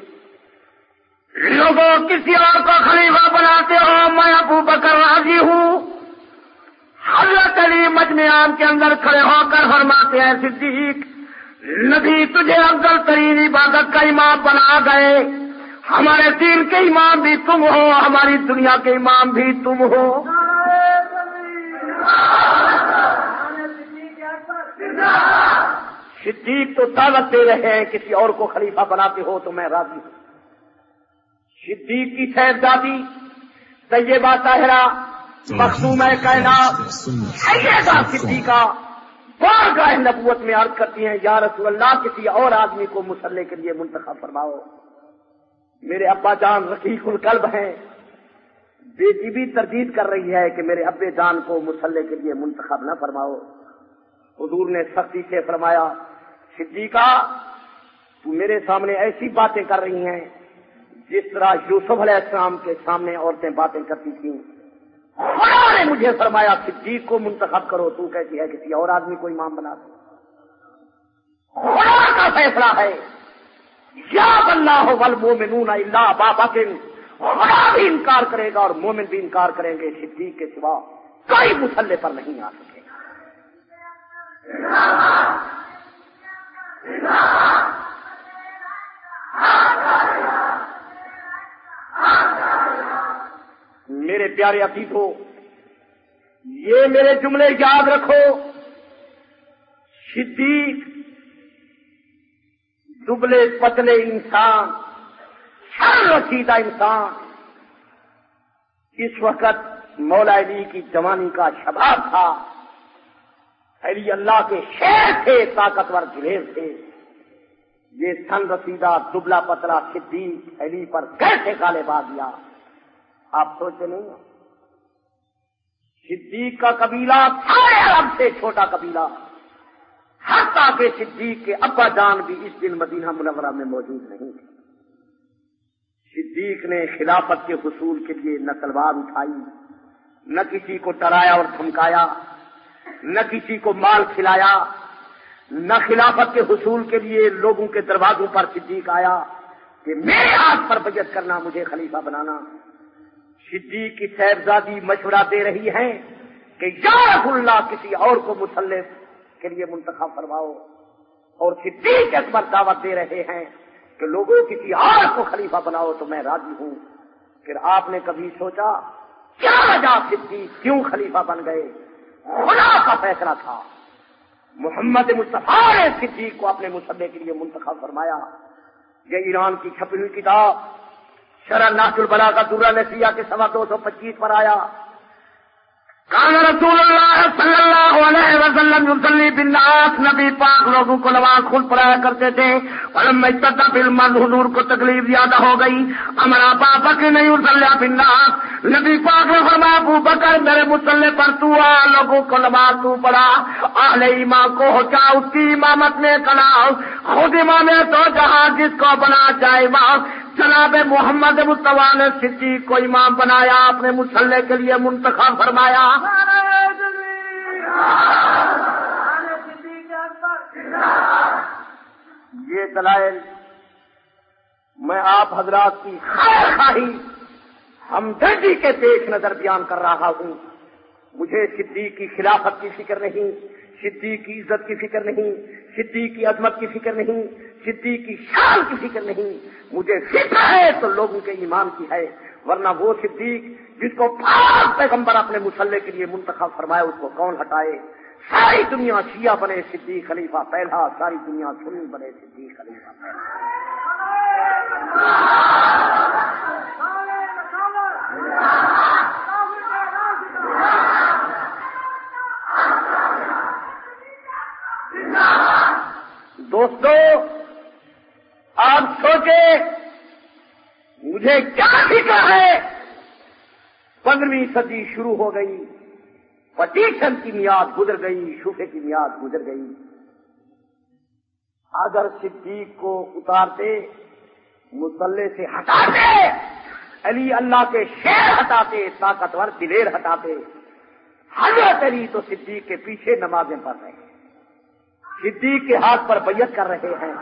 لوگوں کسی اور کو خلیفہ بناتے ہو، میں ابو بکر راضی ہوں۔ حضرت علی مجمعان کے اندر کھڑے ہو کر فرماتے ہیں، صدیق، نبی تجھے افضل ترین عبادت کا امام بنا گئے۔ ہمارے دین کے امام بھی تم ہو، ہماری دنیا کے امام بھی تم ہو۔ صدیق، تو دعوت دے رہے ہیں، کسی اور کو خلیفہ بناتے ہو تو میں راضی ہوں۔ صدیق کی شہزادی طیبہ طاہرہ مخصوم ہے کائنات۔ سیدہ صدیقہ بار گاہ نبوت میں عرض کرتی ہیں، یا رسول اللہ، کسی اور آدمی کو مسلح کے لیے منتخب فرماؤ۔ میرے ابا جان رقیق القلب ہیں۔ بیٹی بھی تردید کر رہی ہے کہ میرے ابے جان کو مسلح کے لیے منتخب نہ فرماؤ۔ حضور نے سختی سے فرمایا، صدیقہ، تو میرے سامنے ایسی باتیں کر رہی ہیں، جس طرح یوسف علیہ السلام کے سامنے عورتیں باتیں کرتی تھیں۔ خدا نے مجھے فرمایا، صدیق کو منتخب کرو، تو کہتی ہے کسی اور آدمی کو امام بنا دو۔ خدا کا فیصلہ ہے، یا اللہ ول مومنون اللہ بابا خدا بھی انکار کرے گا اور مومن بھی انکار کریں گے، صدیق کے سوا کوئی مسلح پر نہیں آ سکے میرے پیارے عقیدوں یہ میرے جملے یاد رکھو۔ صدیق، دبلے پتلے انسان شر رسیدہ انسان۔ اس وقت مولا علی کی جوانی کا شباب تھا۔ علی اللہ کے شیر تھے، طاقتور گریز تھے۔ یہ سن رسیدہ دبلا پتلا صدیق علی پر کیسے کالے با دیا آپ سوچے نہیں صدیق کا قبیلہ سارے عرب سے چھوٹا قبیلہ۔ حتیٰ کہ صدیق کے ابا جان بھی اس دن مدینہ منورہ میں موجود نہیں تھے۔ صدیق نے خلافت کے حصول کے لیے نہ تلوار اٹھائی، نہ کسی کو ڈرایا اور دھمکایا، نہ کسی کو مال کھلایا، نہ خلافت کے حصول کے لیے لوگوں کے دروازوں پر صدیق آیا کہ میرے ہاتھ پر بجت کرنا، مجھے خلیفہ بنانا۔ صدیق کی صاحبزادی مشورہ دے رہی ہیں کہ یا رسول اللہ کسی اور کو مسلح کے لیے منتخب فرماؤ۔ اور صدیق اس دعوت دے رہے ہیں کہ لوگوں کسی اور کو خلیفہ بناؤ تو میں راضی ہوں۔ پھر آپ نے کبھی سوچا کیا وجہ صدیق کیوں خلیفہ بن گئے؟ خدا کا فیصلہ تھا۔ محمد مصطفیٰ نے صدیق کو اپنے مسلح کے لیے منتخب فرمایا۔ یہ ایران کی چھپی ہوئی کتاب شرح ناس البلا کا دورہ نسیہ کے سوا دو سو پچیس پر آیا۔ کان رسول اللہ صلی اللہ علیہ وسلم یصلی بالناس، نبی پاک لوگوں کو نماز خود پڑھایا کرتے تھے۔ فلما استطاع بالمن حضور کو تکلیف زیادہ ہو گئی۔ ہمارا پاپا کی نہیں اسلح بالناس۔ نبی پاک نے فرمایا، ابو بکر میرے مسلح پر تو آ، لوگوں کو نماز تو پڑھا۔ اہل ایمان کو ہو چاہ اس کی امامت میں کلا خود امام تو جہاں جس کو بنا چاہے وہاں جناب محمد مصطفیٰ نے صدیق کو امام بنایا، اپنے مسلح کے لیے منتخب فرمایا۔ یہ دلائل میں آپ حضرات کی خیر خواہی ہمدردی کے پیش نظر بیان کر رہا ہوں۔ مجھے صدیق کی خلافت کی فکر نہیں، صدیق کی عزت کی فکر نہیں صدیق کی عظمت کی فکر نہیں صدیق کی شان کی فکر نہیں۔ مجھے فکر ہے تو لوگوں کے ایمان کی ہے، ورنہ وہ صدیق جس کو پاک پیغمبر اپنے مسلح کے لیے منتخب فرمائے، اس کو کون ہٹائے؟ ساری دنیا شیعہ بنے، صدیق خلیفہ پہلا، ساری دنیا سنی بنے، صدیق خلیفہ پہلا۔ دوستو، آپ سوچے مجھے کیا فکر ہے؟ پندرہویں صدی شروع ہو گئی پٹیشن کی میاد گزر گئی شوفے کی میاد گزر گئی۔ اگر صدیق کو اتارتے مسلح سے ہٹاتے، علی اللہ کے شیر ہٹاتے، طاقتور دلیر ہٹاتے، حضرت علی تو صدیق کے پیچھے نمازیں پڑھ رہے ہیں۔ صدیق کے ہاتھ پر بیعت کر رہے ہیں۔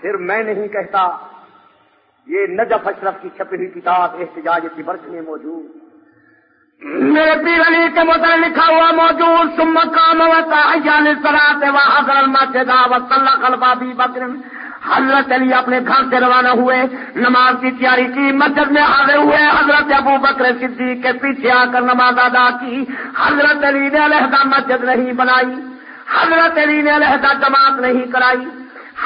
پھر میں نہیں کہتا، یہ نجف اشرف کی چھپی ہوئی کتاب احتجاج کی برس میں موجود۔ میرے پیر علی کے متعلق لکھا ہوا موجود سم کام ہوتا سراتے وہاں مسجد اللہ قلبہ بھی بکر۔ حضرت علی اپنے گھر سے روانہ ہوئے، نماز کی تیاری کی، مسجد میں حاضر ہوئے، حضرت ابو بکر صدیق کے پیچھے آ کر نماز ادا کی۔ حضرت علی نے علیحدہ مسجد نہیں بنائی، حضرت علی نے علیحدہ جماعت نہیں کرائی۔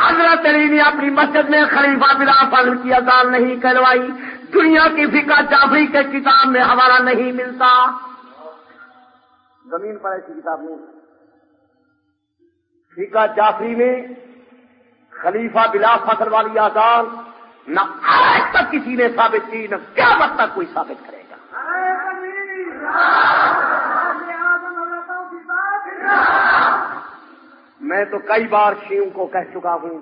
حضرت علی نے اپنی مسجد میں خلیفہ بلا فضل کی اذان نہیں کروائی دنیا کی فکا جعفری کے کتاب میں ہمارا نہیں ملتا۔ زمین پر ایسی کتاب نہیں۔ فکا جعفری میں خلیفہ بلا فخر والی آزاد، نہ آج تک کسی نے ثابت کی، نہ کیا وقت تک کوئی ثابت کرے گا۔ میں تو کئی بار شیوں کو کہہ چکا ہوں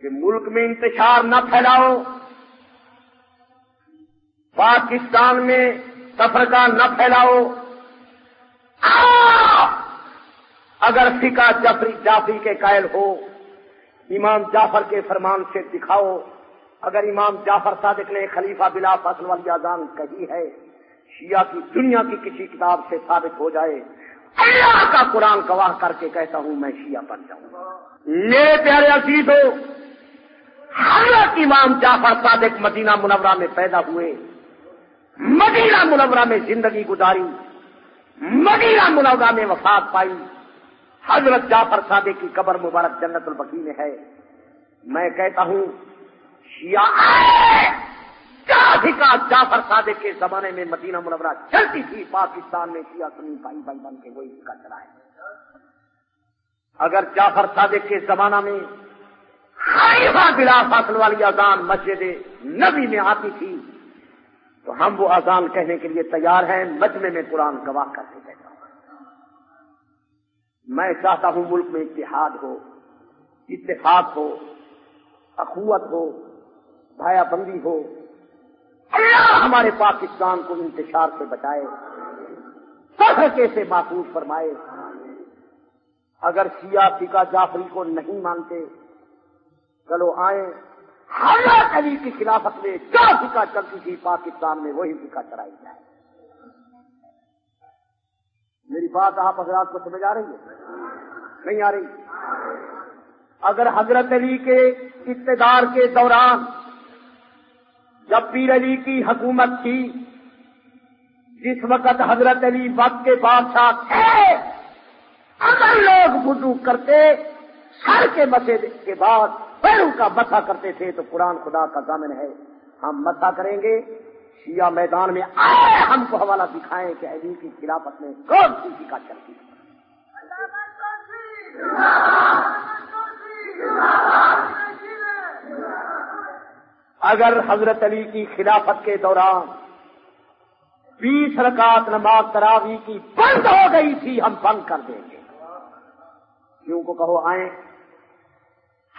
کہ ملک میں انتشار نہ پھیلاؤ۔ پاکستان میں تفرقہ نہ پھیلاؤ۔ اگر فکا جفری جعفری کے قائل ہو امام جعفر کے فرمان سے دکھاؤ۔ اگر امام جعفر صادق نے خلیفہ بلا فصل والی اذان کہی ہے، شیعہ کی دنیا کی کسی کتاب سے ثابت ہو جائے۔ اللہ کا قرآن گواہ کر کے کہتا ہوں، میں شیعہ بن جاؤں۔ میرے پیارے عزیز ہو حضرت امام جعفر صادق مدینہ منورہ میں پیدا ہوئے۔ مدینہ منورہ میں زندگی گزاری۔ مدینہ منورہ میں وفات پائی۔ حضرت جعفر صادق کی قبر مبارک جنت البقی میں ہے۔ میں کہتا ہوں، شیعہ جعفر صادق کے زمانے میں مدینہ منورہ چلتی تھی، پاکستان میں شیعہ سنی بھائی بھائی بن کے وہی کا چلا ہے۔ اگر جعفر صادق کے زمانہ میں خلیفہ بلا فاصل والی اذان مسجد نبی میں آتی تھی، تو ہم وہ اذان کہنے کے لیے تیار ہیں مجمے میں قرآن گواہ کرتے کہتا ہوں میں چاہتا ہوں ملک میں اتحاد ہو، اتفاق ہو، اخوت ہو، بھایا بندی ہو۔ اللہ ہمارے پاکستان کو انتشار سے بچائے سفر سے محفوظ فرمائے۔ اگر شیعہ فکا جعفری کو نہیں مانتے، چلو آئیں۔ حضرت علی کی خلافت میں جو فکا چلتی تھی، پاکستان میں وہی فکا چڑھائی جائے۔ میری بات آپ حضرات کو سمجھ آ رہی ہے؟ نہیں آ رہی۔ اگر حضرت علی کے اقتدار کے دوران جب پیر علی کی حکومت تھی، جس وقت حضرت علی وقت کے بادشاہ تھے، اگر لوگ وضو کرتے، سر کے مسے کے بعد پیروں کا مسا کرتے تھے تو قرآن خدا کا ضامن ہے۔ ہم مسا کریں گے۔ شیعہ میدان میں آئے، ہم کو حوالہ دکھائیں کہ علی کی خلافت میں کون سی کا چلتی اگر حضرت علی کی خلافت کے دوران بیس رکعت نماز تراوی کی بند ہو گئی تھی، ہم بند کر دیں گے۔ کیوں کو کہو آئیں۔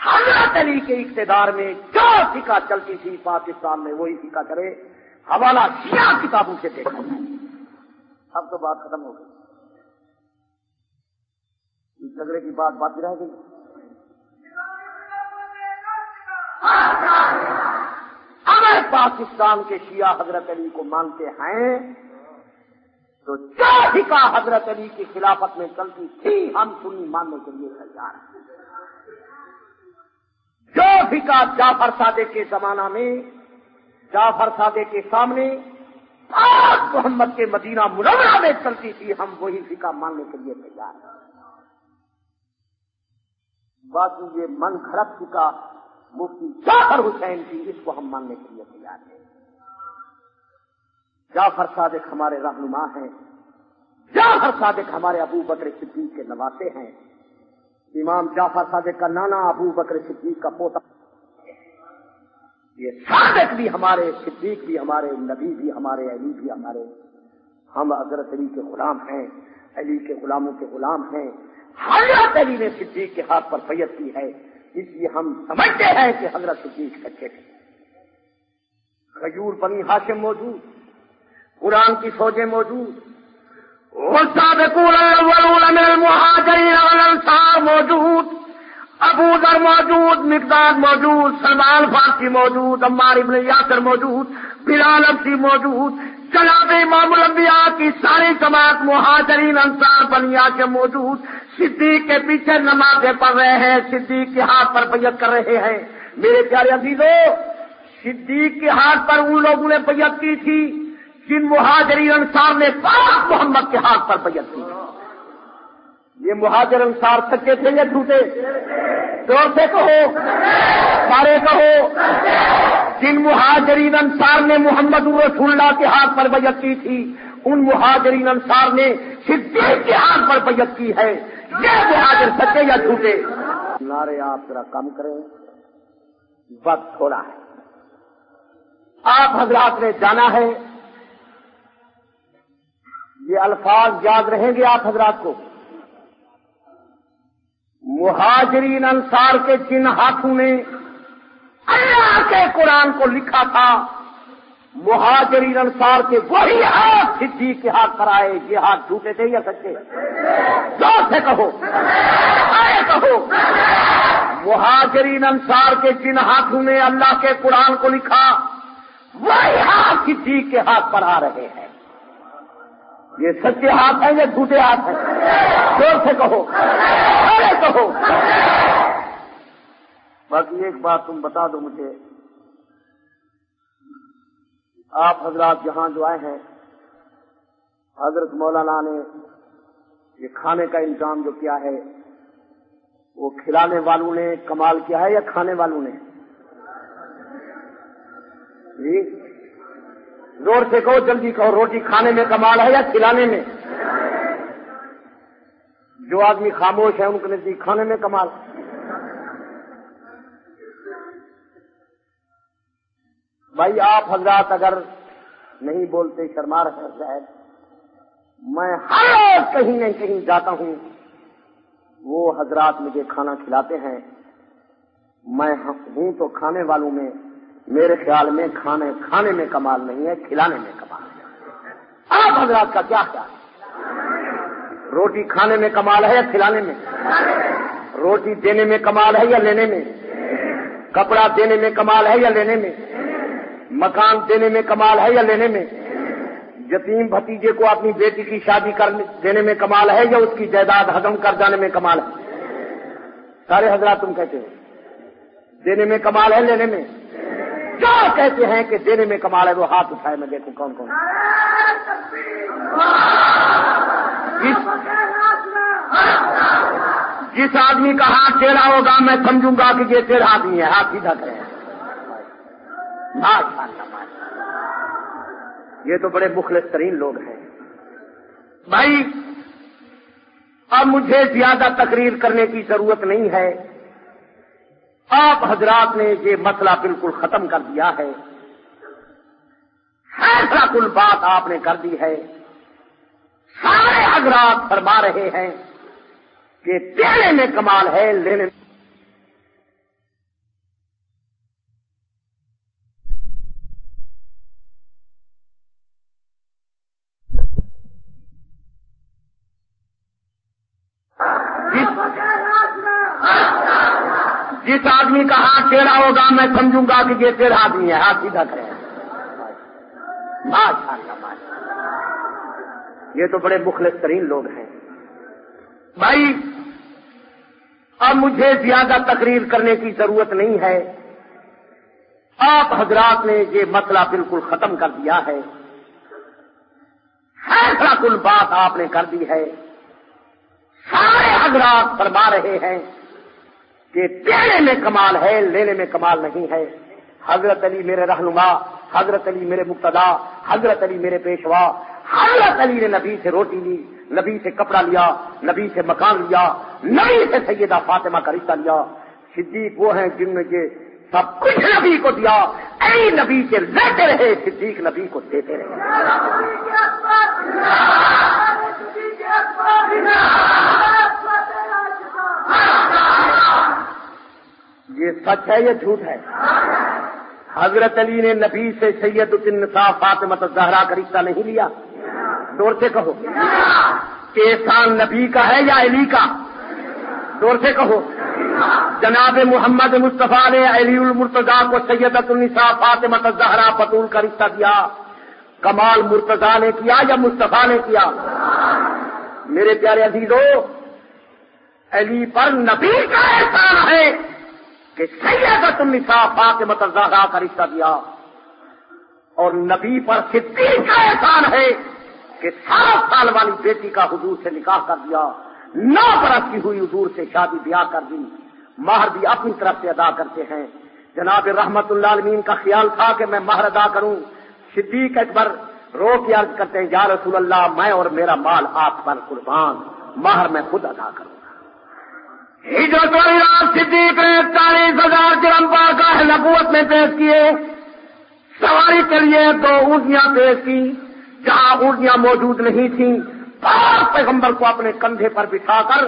حضرت علی کے اقتدار میں جو فکا چلتی تھی؟ پاکستان میں وہی فکا کرے۔ حوالہ کیا کتابوں سے دیکھا اب تو بات ختم ہو گئی۔ جھگڑے کی بات باقی رہ گئی۔ اگر پاکستان کے شیعہ حضرت علی کو مانتے ہیں تو جو فکا حضرت علی کی خلافت میں چلتی تھی، ہم سنی ماننے کے لیے تیار ہیں۔ جو فکا جعفر سادے کے زمانہ میں جعفر سادے کے سامنے پاک محمد کے مدینہ منورہ میں چلتی تھی، ہم وہی فکا ماننے کے لیے تیار ہیں۔ باقی یہ من گھڑپ چکا مفتی جعفر حسین کی اس کو ہم ماننے کے لیے تیار ہیں۔ جعفر صادق ہمارے رہنما ہیں۔ جعفر صادق ہمارے ابو بکر صدیق کے نواسے ہیں۔ امام جعفر صادق کا نانا ابو بکر صدیق کا پوتا یہ صادق بھی ہمارے، صدیق بھی ہمارے، نبی بھی ہمارے، علی بھی ہمارے۔ ہم حضرت علی کے غلام ہیں، علی کے غلاموں کے غلام ہیں۔ حضرت علی نے صدیق کے ہاتھ پر فیت کی ہے۔ اس لیے ہم سمجھتے ہیں کہ حضرت صدیق سچے تھے۔ کھجور بنی ہاشم موجود، قرآن کی فوجیں موجود موجود۔ ابو در موجود، مقداد موجود، سلمان فارسی موجود، عمار ابن یاسر موجود، بلال ابسی موجود، جناب امام الانبیاء کی ساری جماعت مہاجرین انصار بنیا کے موجود، صدیق کے پیچھے نمازیں پڑھ رہے ہیں، صدیق کے ہاتھ پر بیعت کر رہے ہیں۔ میرے پیارے عزیزو، صدیق کے ہاتھ پر ان لوگوں نے بیعت کی تھی، جن مہاجرین انصار نے پاک محمد کے ہاتھ پر بیعت کی یہ مہاجر انصار سچے تھے یا جھوٹے؟ زور سے کہو سارے کہو جن مہاجرین انصار نے محمد رسول اللہ کے ہاتھ پر بیعت کی تھی ان مہاجرین انصار نے صدیق کے ہاتھ پر بیعت کی ہے۔ یہ مہاجر سچے یا جھوٹے؟ نارے آپ ذرا کم کریں۔ وقت تھوڑا ہے۔ آپ حضرات نے جانا ہے۔ یہ الفاظ یاد رہیں گے آپ حضرات کو؟ مہاجرین انصار کے جن ہاتھوں نے اللہ کے قرآن کو لکھا تھا، مہاجرین انصار کے وہی ہاتھ صدیق کے ہاتھ پر آئے، یہ ہاتھ جھوٹے تھے یا سچے؟ زور سے کہو۔ آئے کہو۔ مہاجرین انصار کے جن ہاتھوں نے اللہ کے قرآن کو لکھا، وہی ہاتھ کسی کے ہاتھ پر آ رہے ہیں۔ یہ سچے ہاتھ ہیں یا جھوٹے ہاتھ ہیں؟ زور سے کہو۔ ارے کہو۔ باقی ایک بات تم بتا دو مجھے۔ آپ حضرات جہاں جو آئے ہیں، حضرت مولانا نے یہ کھانے کا انتظام جو کیا ہے، وہ کھلانے والوں نے کمال کیا ہے یا کھانے والوں نے؟ جی؟ زور سے کہو جلدی کہو، روٹی کھانے میں کمال ہے یا کھلانے میں؟ جو آدمی خاموش ہے، ان کے نزدیک کھانے میں کمال۔ بھائی، آپ حضرات اگر نہیں بولتے، شرما رہے شاید میں ہر روز کہیں نہ کہیں جاتا ہوں۔ وہ حضرات مجھے کھانا کھلاتے ہیں۔ میں ہوں تو کھانے والوں میں میرے خیال میں کھانے کھانے میں کمال نہیں ہے، کھلانے میں کمال ہے۔ آپ حضرات کا کیا خیال؟ روٹی کھانے میں کمال ہے یا کھلانے میں؟ روٹی دینے میں کمال ہے یا لینے میں؟ کپڑا دینے میں کمال ہے یا لینے میں؟ مکان دینے میں کمال ہے یا لینے میں؟ یتیم بھتیجے کو اپنی بیٹی کی شادی کر دینے میں کمال ہے یا اس کی جائیداد ہضم کر جانے میں کمال ہے؟ سارے حضرات تم کہتے ہو، دینے میں کمال ہے لینے میں؟ جو کہتے ہیں کہ دینے میں کمال ہے، وہ ہاتھ اٹھائے، میں دیکھوں کون کون جس آدمی کا ہاتھ ٹیڑھا ہوگا، میں سمجھوں گا کہ یہ ٹیڑھا آدمی ہے، ہاتھ سیدھا کرے یہ تو بڑے مخلص ترین لوگ ہیں۔ بھائی، اب مجھے زیادہ تقریر کرنے کی ضرورت نہیں ہے۔ آپ حضرات نے یہ مسئلہ بالکل ختم کر دیا ہے۔ فیصلہ کل بات آپ نے کر دی ہے۔ سارے حضرات فرما رہے ہیں کہ دینے میں کمال ہے، لینے میں جس آدمی کا ہاتھ ٹیڑھا ہوگا، میں سمجھوں گا کہ یہ ٹیڑھا آدمی ہے، ہاتھ سیدھا کرے یہ تو بڑے مخلص ترین لوگ ہیں۔ بھائی، اب مجھے زیادہ تقریر کرنے کی ضرورت نہیں ہے۔ آپ حضرات نے یہ مسئلہ بالکل ختم کر دیا ہے۔ فیصلہ کل بات آپ نے کر دی ہے۔ سارے حضرات فرما رہے ہیں۔ کہ دینے میں کمال ہے لینے میں کمال نہیں ہے حضرت علی میرے رہنما حضرت علی میرے مقتدا حضرت علی میرے پیشوا حضرت علی نے نبی سے روٹی لی نبی سے کپڑا لیا نبی سے مکان لیا نبی سے سیدہ فاطمہ کا رشتہ لیا صدیق وہ ہیں جن نے یہ سب کچھ نبی کو دیا اے نبی سے لیتے رہے صدیق نبی کو دیتے رہے یہ سچ ہے یا جھوٹ ہے؟ حضرت علی نے نبی سے سید النساء فاطمہ زہرا کا رشتہ نہیں لیا۔ دور سے کہو۔ کہ احسان نبی کا ہے یا علی کا؟ دور سے کہو۔ جناب محمد مصطفیٰ نے علی المرتضا کو سیدت النساء فاطمہ زہرا پتول کا رشتہ دیا۔ کمال مرتضا نے کیا یا مصطفیٰ نے کیا؟ میرے پیارے عزیزو علی پر نبی کا احسان ہے کہ سیدت النساء فاطمہ زہرا کا رشتہ دیا۔ اور نبی پر صدیق کا احسان ہے کہ سات سال والی بیٹی کا حضور سے نکاح کر دیا۔ نو برس کی ہوئی حضور سے شادی بیاہ کر دی۔ مہر بھی اپنی طرف سے ادا کرتے ہیں۔ جناب رحمت اللہ عالمین کا خیال تھا کہ میں مہر ادا کروں۔ صدیق اکبر رو کے عرض کرتے ہیں، یا رسول اللہ، میں اور میرا مال آپ پر قربان، مہر میں خود ادا کروں۔ ہجرت والی رات صدیق نے چالیس ہزار جرم پا کا نبوت میں پیش کیے۔ سواری کے لیے دو اونٹیاں پیش کی جہاں اونٹیاں موجود نہیں تھیں۔ پاک پیغمبر کو اپنے کندھے پر بٹھا کر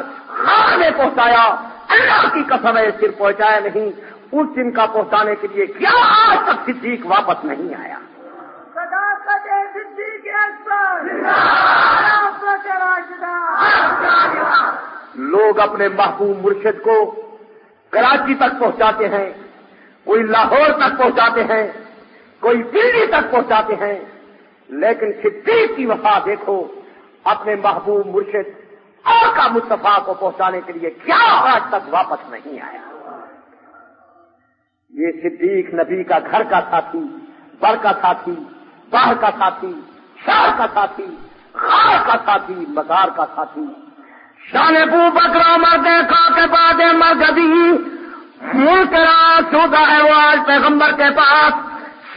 میں پہنچایا۔ اللہ کی قسم ہے صرف پہنچایا نہیں۔ اس دن کا پہنچانے کے لیے کیا آج تک صدیق واپس نہیں آیا۔ صدیق لوگ اپنے محبوب مرشد کو کراچی تک پہنچاتے ہیں، کوئی لاہور تک پہنچاتے ہیں، کوئی دلی تک پہنچاتے ہیں، لیکن صدیق کی وفا دیکھو، اپنے محبوب مرشد آقا مصطفیٰ کو پہنچانے کے لیے کیا آج تک واپس نہیں آیا۔ یہ صدیق نبی کا گھر کا ساتھی بر کا ساتھی، باہر کا ساتھی، شہر کا ساتھی، غار کا ساتھی، مزار کا ساتھی۔ شان بو بکرا مر دیکھا کے بعد مرگدی ملک راج چودہ ہے وہ آج پیغمبر کے پاس۔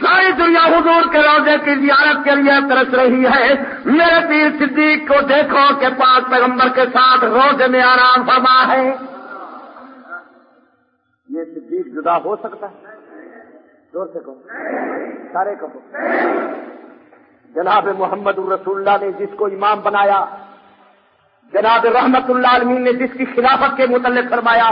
ساری دنیا حضور کے روزے کی زیارت کے لیے ترس رہی ہے۔ میرے پیر صدیق کو دیکھو کہ پاک پیغمبر کے ساتھ روزے میں آرام فرما ہے۔ یہ صدیق جدا ہو سکتا ہے؟ زور سے کہو۔ سارے کہو۔ جناب محمد الرسول اللہ نے جس کو امام بنایا جناب رحمت اللہ عالمین نے جس کی خلافت کے متعلق فرمایا،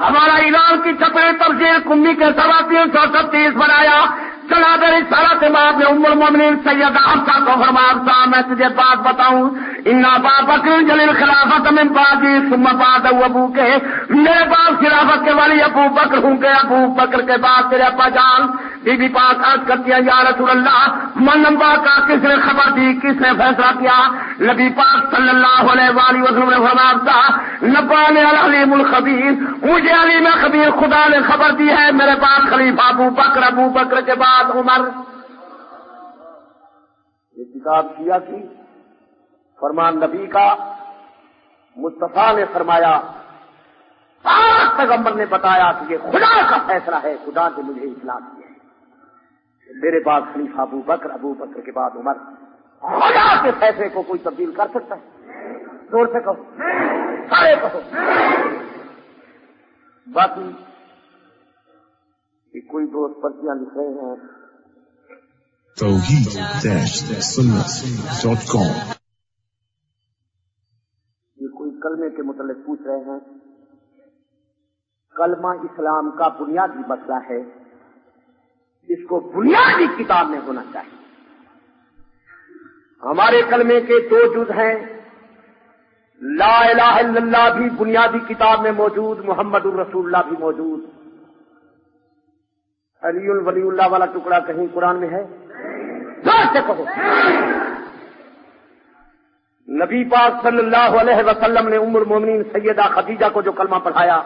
ہمارا ایران کی چھپے تفصیل کمی کے سوا تین سو ستیس بنایا۔ چلا در سارا کے بعد میں عمر مومنین سید حفصہ کو فرما میں تجھے بات بتاؤں۔ ان با بکر جلیل خلافت میں بازی ثم بعد ابو کے میرے پاس خلافت کے والی ابو بکر ہوں گے۔ ابو بکر کے بعد تیرے ابا جان۔ بی بی پاک عرض کرتی ہے یا رسول اللہ، من نمبا کا کس نے خبر دی، کس نے فیصلہ کیا؟ نبی پاک صلی اللہ علیہ وآلہ وسلم نے فرمایا نبان العلیم الخبیر، مجھے علیم خبیر خدا نے خبر دی ہے، میرے پاس خلیفہ ابو بکر ابو بکر کے بعد عمر. یہ کتاب کیا تھی فرمان نبی کا، مصطفیٰ نے فرمایا پاک پیغمبر نے بتایا کہ یہ خدا کا فیصلہ ہے، خدا نے مجھے اطلاع دی میرے بعد خلیفہ ابو بکر ابو بکر کے بعد عمر۔ خدا کے فیصلے کو کوئی تبدیل کر سکتا ہے؟ زور سے کہو۔ سارے کہو۔ باقی کہ کوئی دوست پرچیاں لکھ رہے ہیں۔ یہ کوئی کلمے کے متعلق پوچھ رہے ہیں۔ کلمہ اسلام کا بنیادی مسئلہ ہے۔ اس کو بنیادی کتاب میں ہونا چاہیے۔ ہمارے کلمے کے دو جز ہیں۔ لا الہ الا اللہ بھی بنیادی کتاب میں موجود، محمد الرسول اللہ بھی موجود۔ علی الولی اللہ والا ٹکڑا کہیں قرآن میں ہے؟ زور سے کہو۔ نبی پاک صلی اللہ علیہ وسلم نے عمر مومنین سیدہ خدیجہ کو جو کلمہ پڑھایا،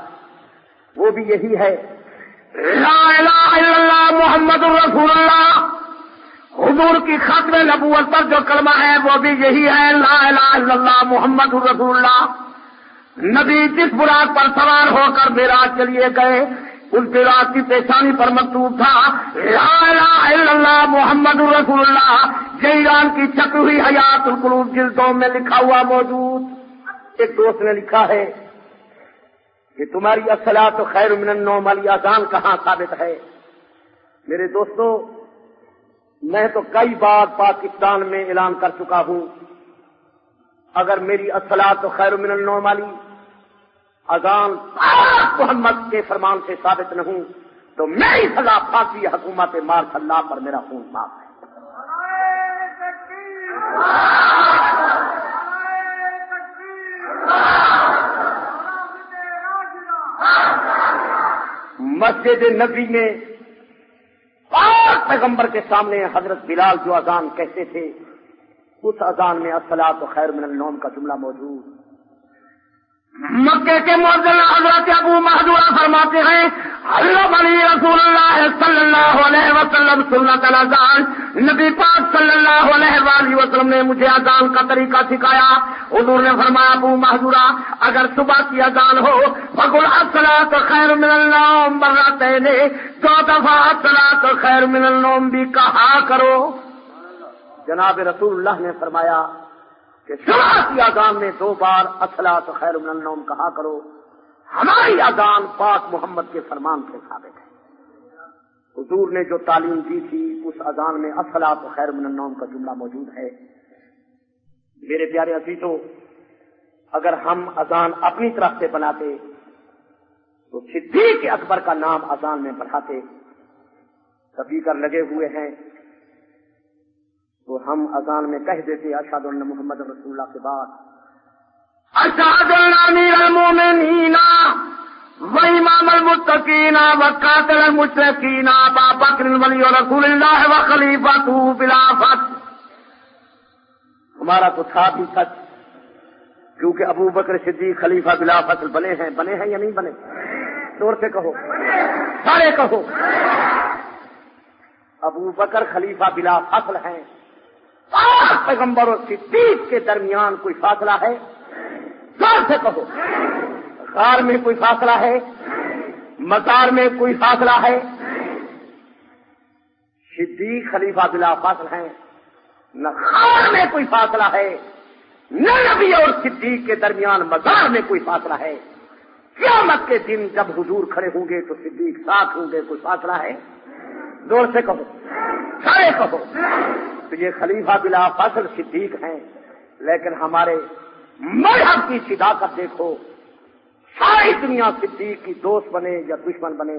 وہ بھی یہی ہے۔ لا الہ الا اللہ محمد الرسول اللہ۔ حضور کی ختم نبوت پر جو کلمہ ہے وہ بھی یہی ہے، لا الہ الا اللہ محمد الرسول اللہ۔ نبی جس براد پر سوار ہو کر میراج کے لیے گئے، اس براج کی پیشانی پر مکتوب تھا۔ لا الہ الا اللہ محمد الرسول اللہ۔ جیران کی چھپی ہوئی حیات القلوب جلدوں میں لکھا ہوا موجود۔ ایک دوست نے لکھا ہے کہ تمہاری اصلاح تو خیر من النوم علی اذان کہاں ثابت ہے؟ میرے دوستو، میں تو کئی بار پاکستان میں اعلان کر چکا ہوں، اگر میری اصلاح تو خیر من النوم علی اذان محمد کے فرمان سے ثابت نہ ہوں، تو میری سزا پھانسی حکومت مارش اللہ پر میرا خون معاف ہے۔ مسجد نبی میں پاک پیغمبر کے سامنے حضرت بلال جو اذان کہتے تھے، اس اذان میں اصلاح تو خیر من النوم کا جملہ موجود۔ مکے کے موزل حضرت ابو محدورہ فرماتے ہیں، حضرت علی رسول اللہ صلی اللہ علیہ وسلم سنت الاذان، نبی پاک صلی اللہ علیہ وآلہ وسلم نے مجھے اذان کا طریقہ سکھایا۔ حضور نے فرمایا، ابو محدورہ اگر صبح کی اذان ہو، فقل الصلاۃ خیر من النوم مرتين دو دفعہ الصلاۃ خیر من النوم بھی کہا کرو۔ جناب رسول اللہ نے فرمایا کہ کی اذان میں دو بار اصلاۃ خیر من النوم کہا کرو، ہماری اذان پاک محمد کے فرمان سے ثابت ہے۔ حضور نے جو تعلیم دی تھی، اس اذان میں اصلاۃ خیر من النوم کا جملہ موجود ہے۔ میرے پیارے عزیزوں اگر ہم اذان اپنی طرف سے بناتے، تو صدیق اکبر کا نام اذان میں بڑھاتے۔ سبھی کر لگے ہوئے ہیں تو ہم اذان میں کہہ دیتے اشاد اللہ محمد رسول اللہ کے بعد۔ اشاد المومنین، و امام المتقین، و قاتل المشرقین با بکر ولی رسول اللہ و خلیفہ بلافت ہمارا تو تھا بھی سچ، کیونکہ ابو بکر صدیق خلیفہ بلا فصل بنے ہیں۔ بنے ہیں یا نہیں بنے؟ زور سے کہو۔ سارے کہو۔ ابو بکر خلیفہ بلا فصل ہیں۔ پیغمبر اور صدیق کے درمیان کوئی فاصلہ ہے؟ زور سے کہو۔ غار میں کوئی فاصلہ ہے؟ مزار میں کوئی فاصلہ ہے؟ صدیق خلیفہ بلا فاصل ہیں، نہ خار میں کوئی فاصلہ ہے، نہ نبی اور صدیق کے درمیان مزار میں کوئی فاصلہ ہے۔ قیامت کے دن جب حضور کھڑے ہوں گے تو صدیق ساتھ ہوں گے، کوئی فاصلہ ہے؟ زور سے کہو۔ سارے کہو۔ تو یہ خلیفہ بلا فصل صدیق ہیں، لیکن ہمارے مذہب کی صداقت دیکھو۔ ساری دنیا صدیق کی دوست بنے یا دشمن بنے،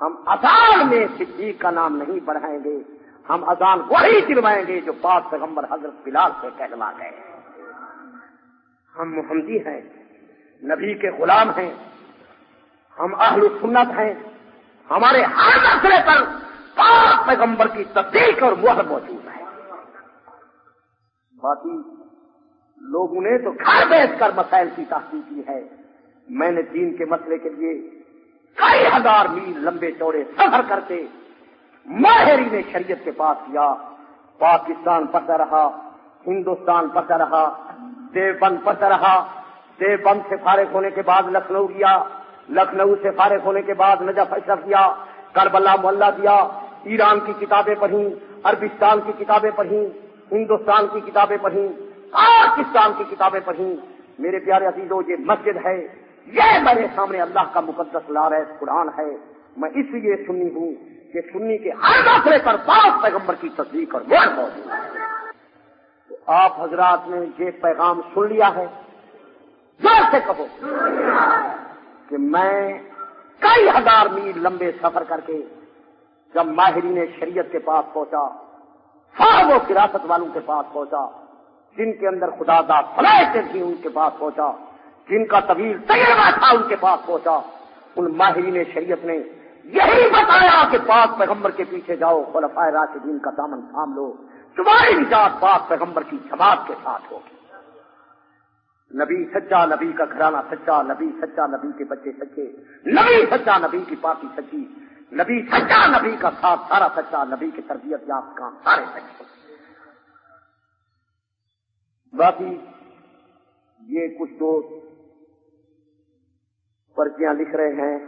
ہم اذان میں صدیق کا نام نہیں پڑھائیں گے۔ ہم اذان وہی دلوائیں گے جو پاک پیغمبر حضرت بلال سے کہلوا گئے۔ ہم محمدی ہیں، نبی کے غلام ہیں۔ ہم اہل سنت ہیں۔ ہمارے ہر مسئلے پر پاک پیغمبر کی تصدیق اور مہر موجود ہے۔ باقی لوگوں نے تو گھر بیٹھ کر مسائل کی تحقیق کی ہے۔ میں نے دین کے مسئلے کے لیے کئی ہزار میل لمبے چوڑے سفر کرتے ماہری نے شریعت کے پاس کیا۔ پاکستان پڑھتا رہا، ہندوستان پڑھتا رہا، دیوبند پڑھتا رہا۔ دیوبند سے فارغ ہونے کے بعد لکھنؤ گیا۔ لکھنؤ سے فارغ ہونے کے بعد نجف اشرف کیا، کربلا محلہ دیا ایران کی کتابیں پڑھی عربستان کی کتابیں پڑھی ہندوستان کی کتابیں پڑھی پاکستان کی کتابیں پڑھی میرے پیارے عزیزوں، یہ مسجد ہے۔ یہ میرے سامنے اللہ کا مقدس لا رہے قرآن ہے۔ میں اس لیے سنی ہوں کہ سنی کے ہر مسئلے پر پاک پیغمبر کی تصدیق اور وہ موجود ہے۔ تو آپ حضرات نے یہ پیغام سن لیا ہے۔ زور سے کہو کہ میں کئی ہزار میل لمبے سفر کر کے جب ماہرین شریعت کے پاس پہنچا سب و فراست والوں کے پاس پہنچا، جن کے اندر خدا دا فلائٹیں تھی ان کے پاس پہنچا، جن کا طویل تجربہ تھا ان کے پاس پہنچا، ان ماہرین شریعت نے یہی بتایا کہ پاک پیغمبر کے پیچھے جاؤ، خلفائے راشدین کا دامن تھام لو، تمہاری نجات پاک پیغمبر کی جماعت کے ساتھ ہوگی۔ نبی سچا، نبی کا گھرانہ سچا، نبی سچا، نبی کے بچے سچے، نبی سچا، نبی کی پارٹی سچی نبی سچا نبی کا ساتھ، سارا سچا نبی کی تربیت یافت کام، سارے سچے۔ باقی یہ کچھ دوست پرچیاں لکھ رہے ہیں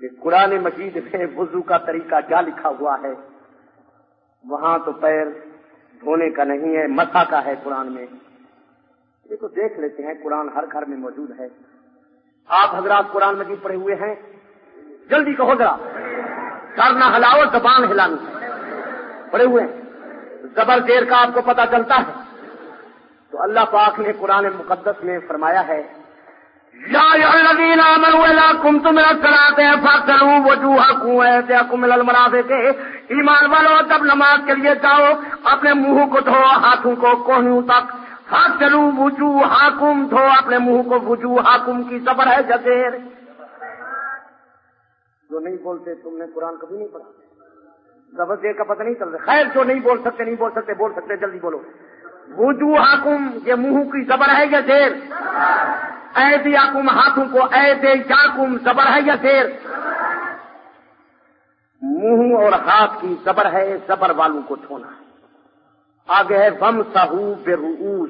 کہ قرآن مجید میں وضو کا طریقہ کیا لکھا ہوا ہے۔ وہاں تو پیر دھونے کا نہیں ہے مسا کا ہے قرآن میں۔ یہ تو دیکھ لیتے ہیں، قرآن ہر گھر میں موجود ہے۔ آپ حضرات قرآن مجید پڑھے ہوئے ہیں، جلدی کہو ذرا۔ کرنا ہلاؤ زبان ہلانی۔ پڑے ہوئے ہیں۔ زبر دیر کا آپ کو پتا چلتا ہے۔ تو اللہ پاک نے قرآن مقدس میں فرمایا ہے، یا ایمان والو، جب نماز کے لیے جاؤ، اپنے منہ کو دھو، ہاتھوں کو کوہنیوں تک۔ ہاتھ چلو فاغسلوا وجوهكم دھو اپنے منہ کو وجوهكم کی زبر ہے جزیر۔ جو نہیں بولتے، تم نے قرآن کبھی نہیں پڑھا۔ زبر دیر کا پتہ نہیں چل رہا۔ خیر، جو نہیں بول سکتے، نہیں بول سکتے بول سکتے، جلدی بولو۔ وجوہکم یہ منہ کی زبر ہے یا دیر اے دیا کم ہاتھوں کو اے دے جا کم زبر ہے یا دیر منہ اور ہاتھ کی زبر ہے، زبر والوں کو چھونا آگے ہے بم سہو بے رو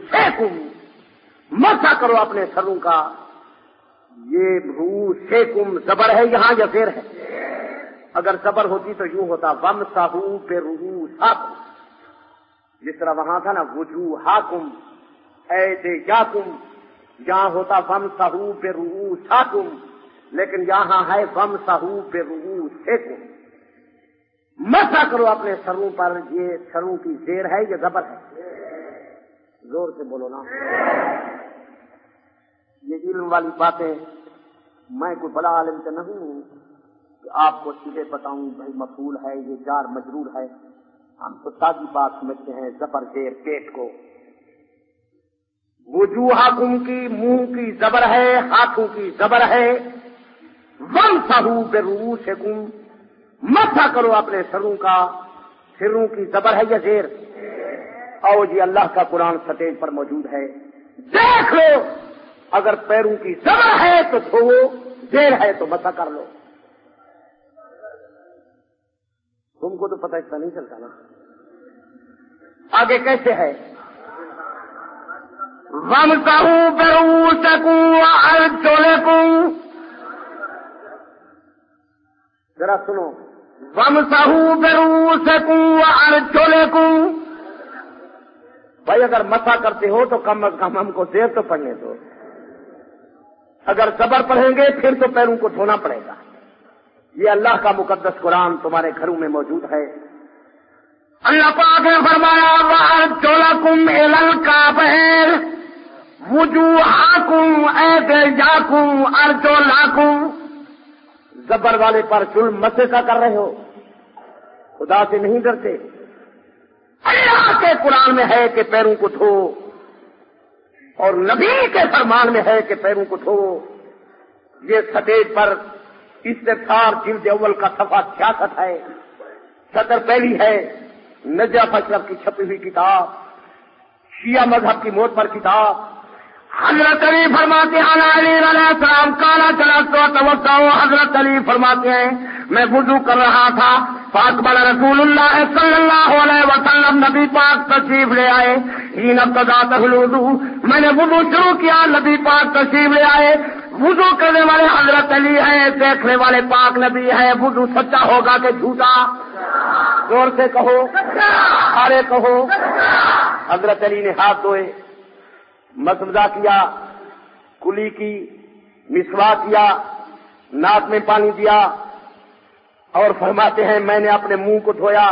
مسا کرو اپنے سروں کا۔ یہ رو سے کم زبر ہے، یہاں یا دیر ہے؟ اگر زبر ہوتی تو یوں ہوتا۔ بم سہو بے رو جس طرح وہاں تھا نا وجو ہاکم اے دے یا کم یہاں ہوتا بم سہو پہ رو لیکن یہاں ہے بم سہو پہ رو سیکم۔ مسا کرو اپنے سروں پر، یہ سروں کی زیر ہے، یہ زبر ہے۔ زور سے بولو نا۔ یہ علم والی باتیں میں کوئی بڑا عالم تو نہیں ہوں کہ آپ کو سیدھے بتاؤں، بھائی مفول ہے، یہ جار مجرور ہے۔ ہم تو تازی بات سمجھتے ہیں، زبر زیر، پیٹ کو۔ وجوہ کم کی منہ کی زبر ہے، ہاتھوں کی زبر ہے۔ ون سہو بے رو سے کم متھا کرو اپنے سروں کا، سروں کی زبر ہے یا زیر۔ او جی اللہ کا قرآن سطح پر موجود ہے۔ دیکھ لو، اگر پیروں کی زبر ہے تو دھو زیر ہے تو متھا کر لو۔ تم کو تو پتہ اتنا نہیں چلتا نا۔ آگے کیسے ہے؟ وم کہوں برو سکوں ذرا سنو۔ وم سہو برو سکوں چولے کو بھائی اگر مسا کرتے ہو تو کم از کم ہم کو دیر تو پڑھنے دو۔ اگر صبر پڑھیں گے پھر تو پیروں کو دھونا پڑے گا۔ یہ اللہ کا مقدس قرآن تمہارے گھروں میں موجود ہے۔ اللہ پاک نے فرمایا چولا کم ایل کا بہر وجوہ کم اے جا کم ارچولا زبر والے پر چل مسے کا کر رہے ہو۔ خدا سے نہیں ڈرتے۔ اللہ کے قرآن میں ہے کہ پیروں کو دھو۔ اور نبی کے فرمان میں ہے کہ پیروں کو دھو۔ یہ سطح پر استفار جلد اول کا سفا چھیاسٹھ ہے۔ صدر پہلی ہے نجف اشرف کی چھپی ہوئی کتاب۔ شیعہ مذہب کی موت پر کتاب۔ حضرت علی فرماتے ہیں علی علیہ السلام کالا چلا تو حضرت علی فرماتے ہیں، میں وضو کر رہا تھا۔ پاک بڑا رسول اللہ صلی اللہ علیہ وسلم، نبی پاک تشریف لے آئے۔ ہین ابتدا تحلودو میں نے وضو شروع کیا، نبی پاک تشریف لے آئے۔ وضو کرنے والے حضرت علی ہیں، دیکھنے والے پاک نبی ہیں۔ وضو سچا ہوگا کہ جھوٹا؟ زور سے کہو ارے کہو حضرت علی نے ہاتھ دھوئے۔ مسودہ کیا کلی کی مسوا کیا، ناک میں پانی دیا اور فرماتے ہیں، میں نے اپنے منہ کو دھویا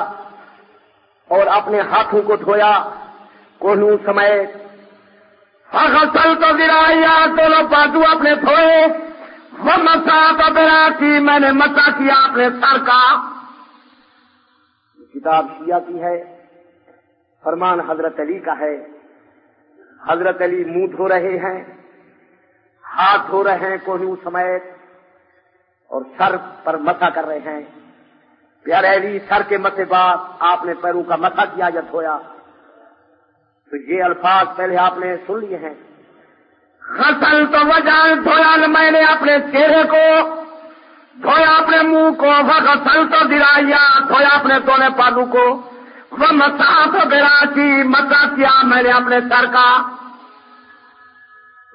اور اپنے ہاتھوں کو دھویا۔ کونو سمے تو گرایا دونوں بازو اپنے دھوئے۔ وہ مسا تو میرا کی میں نے مسا کیا اپنے سر کا۔ کتاب شیعہ کی ہے، فرمان حضرت علی کا ہے۔ حضرت علی منہ دھو رہے ہیں، ہاتھ دھو رہے ہیں کوہنو سمیت، اور سر پر مسا کر رہے ہیں۔ پیارے علی، سر کے مسے بعد آپ نے پیروں کا مسا کیا یا دھویا؟ تو یہ الفاظ پہلے آپ نے سن لیے ہیں۔ حسن تو وجہ دھویا میں نے اپنے چہرے کو، دھویا اپنے منہ کو، غسل تو دلایا دھویا اپنے دونے پالو کو۔ وہ مسا تو براسی مسا کیا میں نے اپنے سر کا؟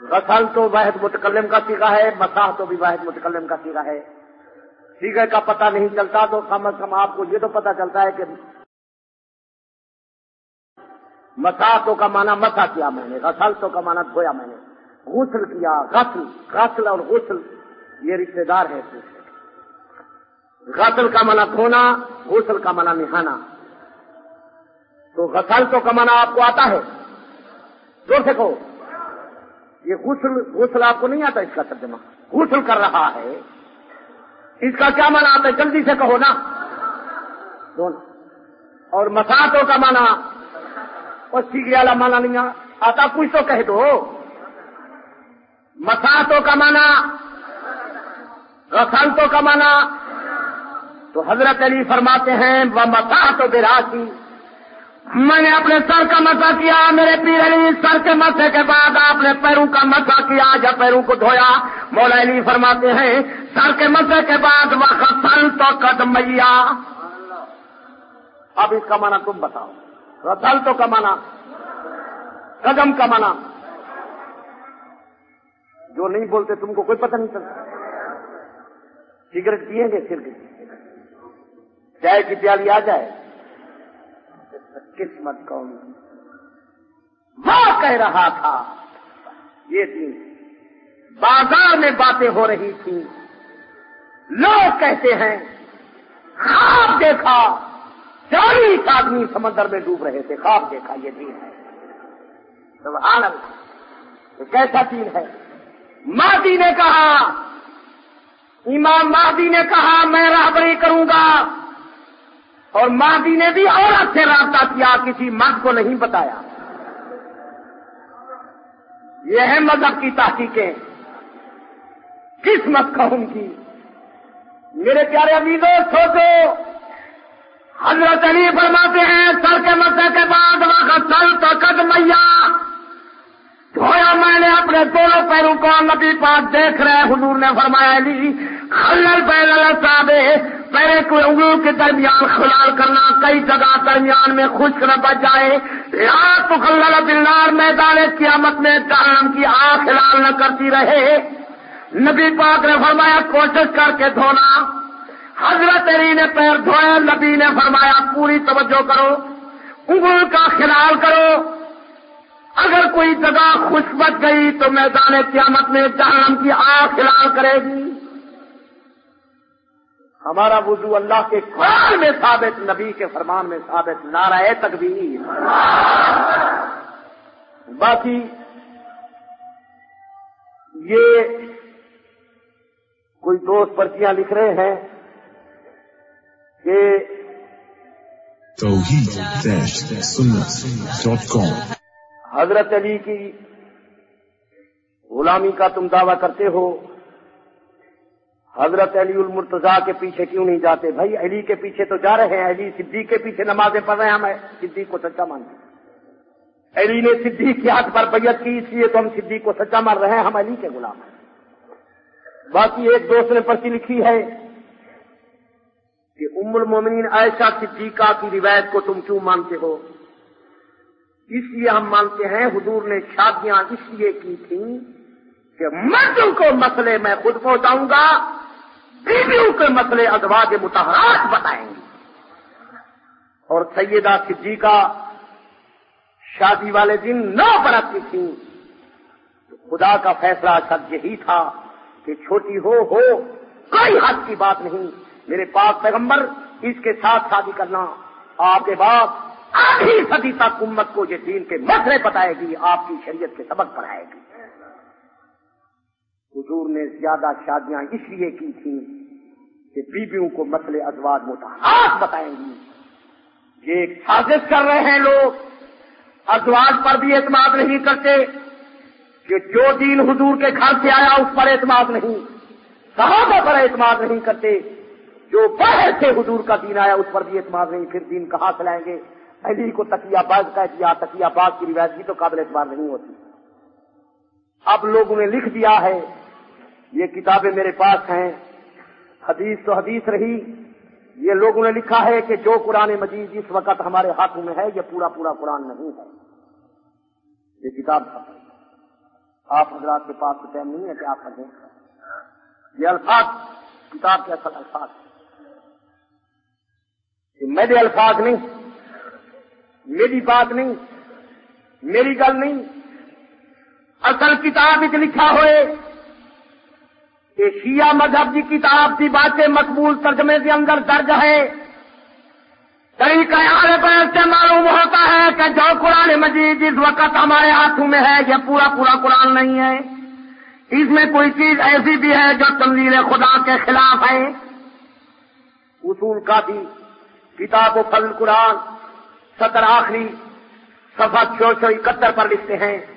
غسل تو واحد متکلم کا سیکھا ہے مساح تو بھی واحد متکلم کا سیکھا ہے۔ سیکھے کا پتہ نہیں چلتا تو کم از کم آپ کو یہ تو پتہ چلتا ہے کہ مساحتوں کا مانا مسا کیا میں نے، غسل تو کا مانا دھویا میں نے۔ غسل کیا، غسل غسل اور غسل، یہ رشتے دار ہے غسل کا مانا دھونا غسل کا مانا نہانا۔ تو غسل تو کا مانا آپ کو آتا ہے۔ زور سے کہو۔ یہ غسل غسل آپ کو نہیں آتا اس کا ترجمہ۔ غسل کر رہا ہے۔ اس کا کیا مانا آتا ہے؟ جلدی سے کہو نا۔ دونوں اور مساطوں کا مانا اور سیگے والا مانا نہیں آتا۔ کچھ تو کہہ دو۔ مساطوں کا مانا رسالتوں کا مانا تو حضرت علی فرماتے ہیں وہ مسا تو براسی میں نے اپنے سر کا مسا کیا، میرے پیر علی سر کے مسے کے بعد آپ نے پیروں کا مسا کیا، جب پیروں کو دھویا، مولا علی فرماتے ہیں، سر کے مسے کے بعد وہ سن تو قدمیا اب اس کا مانا تم بتاؤ۔ رسل تو کا مانا قدم کا مانا جو نہیں بولتے تم کو کوئی پتہ نہیں چلتا۔ سگریٹ پیئیں گے، پھر چائے کی پیالی آ جائے۔ قسمت کون وہ کہہ رہا تھا، یہ تھی، بازار میں باتیں ہو رہی تھی۔ لوگ کہتے ہیں، خواب دیکھا چالیس آدمی سمندر میں ڈوب رہے تھے، خواب دیکھا، یہ دین ہے۔ سبحان اللہ کیسا دین ہے؟ ماضی نے کہا، امام مہدی نے کہا، میں راہبری کروں گا۔ اور مہدی نے بھی عورت سے رابطہ کیا، کسی مرد کو نہیں بتایا۔ یہ ہے مذہب کی تحقیقیں۔ کس قوم کی۔ میرے پیارے امیدوں سوچو۔ حضرت علی فرماتے ہیں، سر کے مسئلے کے بعد وقت سل تو قد میاں دھویا میں نے اپنے دونوں پیروں کو نبی پاک دیکھ رہے حضور نے فرمایا، علی، خلل پیر صاحب پہلے کوئی انگلوں کے درمیان خلال کرنا، کئی جگہ درمیان میں خشک نہ بچ جائے۔ تو خلل بلار میدان قیامت میں جہنم کی آنکھ لال نہ کرتی رہے۔ نبی پاک نے فرمایا، کوشش کر کے دھونا۔ حضرت علی نے پیر دھویا نبی نے فرمایا، پوری توجہ کرو۔ انگل کا خلال کرو۔ اگر کوئی جگہ خوش بچ گئی تو میدان قیامت میں جہنم کی آنکھ خلال کرے گی۔ ہمارا وضو اللہ کے قرآن میں ثابت نبی کے فرمان میں ثابت نعرہ تک بھی باقی یہ کوئی دوست پرچیاں لکھ رہے ہیں کہ حضرت علی کی غلامی کا تم دعویٰ کرتے ہو۔ حضرت علی المرتضا کے پیچھے کیوں نہیں جاتے؟ بھائی علی کے پیچھے تو جا رہے ہیں، علی صدیق کے پیچھے نمازیں پڑھ رہے ہیں ہم صدیق کو سچا مانتے ہیں علی نے صدیق کے ہاتھ پر بیعت کی، اس لیے تو ہم صدیق کو سچا مان رہے ہیں، ہم علی کے غلام ہیں۔ باقی ایک دوست نے پرچی لکھی ہے کہ ام المومنین عائشہ صدیقہ کی روایت کو تم کیوں مانتے ہو؟ اس لیے ہم مانتے ہیں، حضور نے شادیاں اس لیے کی تھیں کہ مردوں کو مسئلے میں خود پہنچاؤں گا بیویوں کے مسئلے ادواج متحرات بتائیں گے۔ اور سیدہ صدیقہ شادی والے دن نو برس کی تھی۔ خدا کا فیصلہ شب یہی تھا کہ چھوٹی ہو ہو کوئی حد کی بات نہیں۔ میرے پاس پیغمبر، اس کے ساتھ شادی کرنا آپ کے بعد آدھی صدی تک امت کو یہ دین کے مسئلے بتائے گی، آپ کی شریعت کے سبق پڑھائے گی۔ حضور نے زیادہ شادیاں اس لیے کی تھیں کہ بیویوں کو مسئلے ازواج متحد بتائیں گی۔ یہ سازش کر رہے ہیں لوگ۔ ازواج پر بھی اعتماد نہیں کرتے۔ کہ جو دین حضور کے گھر سے آیا اس پر اعتماد نہیں۔ صحابہ پر اعتماد نہیں کرتے۔ جو باہر سے حضور کا دین آیا اس پر بھی اعتماد نہیں۔ پھر دین کہاں سے لائیں گے؟ علی کو تکیا باز کا کیا تکیا باز کی روایت بھی تو قابل اعتبار نہیں ہوتی۔ اب لوگوں نے لکھ دیا ہے یہ کتابیں میرے پاس ہیں۔ حدیث تو حدیث رہی۔ یہ لوگوں نے لکھا ہے کہ جو قرآن مجید اس وقت ہمارے ہاتھوں میں ہے، یہ پورا پورا قرآن نہیں ہے۔ یہ کتاب آپ حضرات کے پاس ٹائم نہیں ہے کہ آپ پڑھیں یہ الفاظ، کتاب کے اصل الفاظ۔ یہ میرے الفاظ نہیں۔ میری بات نہیں۔ میری گل نہیں۔ اصل کتاب لکھا ہوئے۔ کہ شیعہ مذہب کی کتاب کی باتیں مقبول ترجمے کے اندر درج ہے طریقہ آنے پر سے معلوم ہوتا ہے کہ جو قرآن مجید اس وقت ہمارے ہاتھوں میں ہے، یہ پورا پورا قرآن نہیں ہے۔ اس میں کوئی چیز ایسی بھی ہے جو تنظیر خدا کے خلاف ہے۔ اصول کا بھی کتاب و فل قرآن سطر آخری سفا چو سو اکہتر پر لکھتے ہیں۔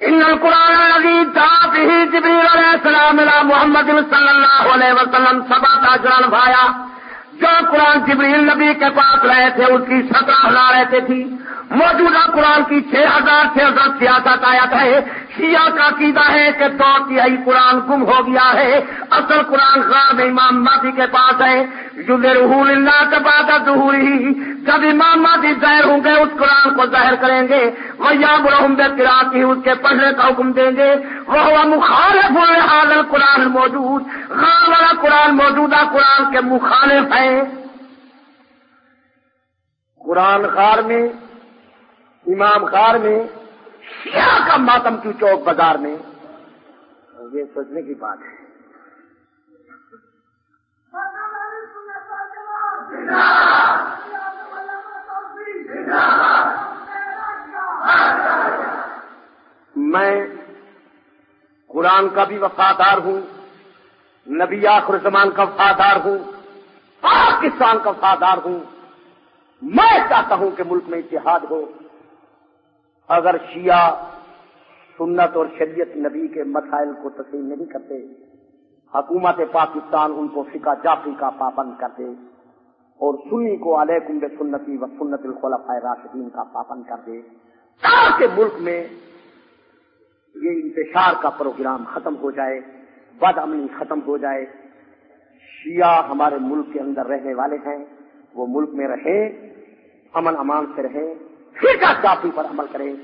ان القرآن العظیم به جبریل علیہ السلام الى محمد صلی اللہ علیہ وسلم سبا تاجران بھایا۔ جو قرآن جبریل نبی کے پاس رہے تھے اس کی سترہ ہزار رہتے تھی۔ موجودہ قرآن کی چھ ہزار چھ ہزار سیاست آیت ہے شیعہ کا عقیدہ ہے کہ دو تہائی قرآن گم ہو گیا ہے۔ اصل قرآن خان امام مادی کے پاس ہے۔ جو رحول اللہ کے بعد ظہوری جب امام مادی ظاہر ہوں گے، اس قرآن کو ظاہر کریں گے۔ وہ یا برہم بے کی اس کے پڑھنے کا حکم دیں گے۔ وہ مخالف حاضر قرآن موجود خان والا قرآن موجودہ قرآن کے مخالف ہے قرآن خار میں، امام خار میں، شیعہ کا ماتم کیوں چوک بازار میں۔ یہ سوچنے کی بات ہے۔ میں قرآن کا بھی وفادار ہوں، نبی آخر زمان کا وفادار ہوں، پاکستان کا وفادار ہوں۔ میں چاہتا ہوں کہ ملک میں اتحاد ہو۔ اگر شیعہ، سنت اور شریعت نبی کے مسائل کو تسلیم نہیں کرتے، حکومت پاکستان ان کو فقہ جافی کا پابند کر دے اور سنی کو علیکم بے سنتی و سنت الخلفاء راشدین کا پابند کر دے۔ تاکہ ملک میں یہ انتشار کا پروگرام ختم ہو جائے، بد امنی ختم ہو جائے۔ شیعہ ہمارے ملک کے اندر رہنے والے ہیں، وہ ملک میں رہیں، امن امان سے رہیں، فقہ جافی پر عمل کریں۔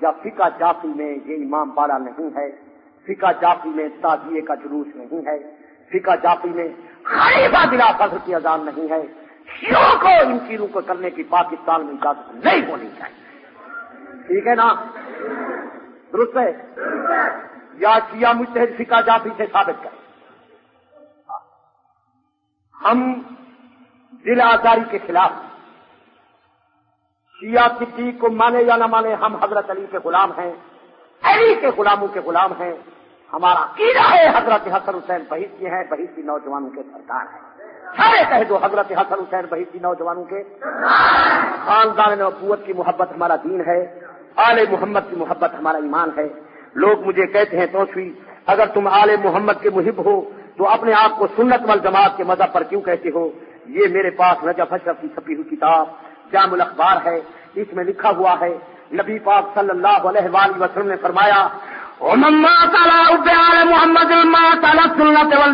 یا فقہ جافی میں یہ امام بالا نہیں ہے، فقہ جافی میں تازیے کا جلوس نہیں ہے، فقہ جافی میں خریبہ دلا فضر کی اذان نہیں ہے۔ شیعوں کو، ان چیزوں کو کرنے کی پاکستان میں اجازت نہیں ہونی چاہیے۔ ٹھیک ہے نا؟ درست ہے؟ یا شیعہ متحد فقہ جافی سے ثابت کریں ہم دل آزاری کے خلاف شیعہ صدیق کو مانے یا نہ مانے، ہم حضرت علی کے غلام ہیں۔ علی کے غلاموں کے غلام ہیں۔ ہمارا قیدہ ہے، حضرت حسن حسین بہت کی ہیں بہت کی نوجوانوں کے سرکار ہیں۔ سارے کہہ دو، حضرت حسن حسین بہت کی نوجوانوں کے خاندان نبوت کی محبت ہمارا دین ہے۔ آل محمد کی محبت ہمارا ایمان ہے۔ لوگ مجھے کہتے ہیں توشوی اگر تم آل محمد کے محب ہو، تو اپنے آپ کو سنت وال جماعت کے مذہب پر کیوں کہتے ہو؟ یہ میرے پاس نجف اشرف کی چھپی ہوئی کتاب جام الاخبار ہے۔ اس میں لکھا ہوا ہے، نبی پاک صلی اللہ علیہ وآلہ وسلم نے فرمایا محمد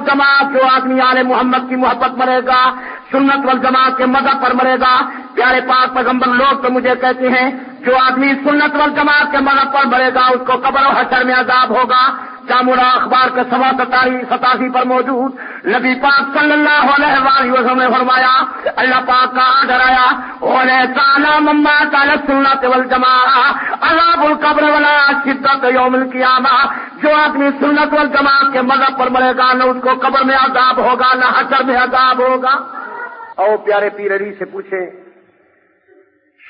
جماعت جو آدمی آل محمد کی محبت مرے گا سنت وال جماعت کے مذہب پر مرے گا۔ پیارے پاک پیغمبر، لوگ تو مجھے کہتے ہیں، جو آدمی سنت وال جماعت کے مذہب پر مرے گا، اس کو قبر و حشر میں عذاب ہوگا۔ جامورا اخبار کے سوا ستاری ستاسی پر موجود نبی پاک صلی اللہ علیہ وآلہ وسلم نے فرمایا، اللہ پاک کا ڈرایا اولے تانا مما تعالی سنت والجماع عذاب القبر ولا شدت یوم القیامہ۔ جو آدمی سنت والجماع کے مذہب پر مرے گا، نہ اس کو قبر میں عذاب ہوگا، نہ حشر میں عذاب ہوگا۔ او پیارے پیر علی سے پوچھیں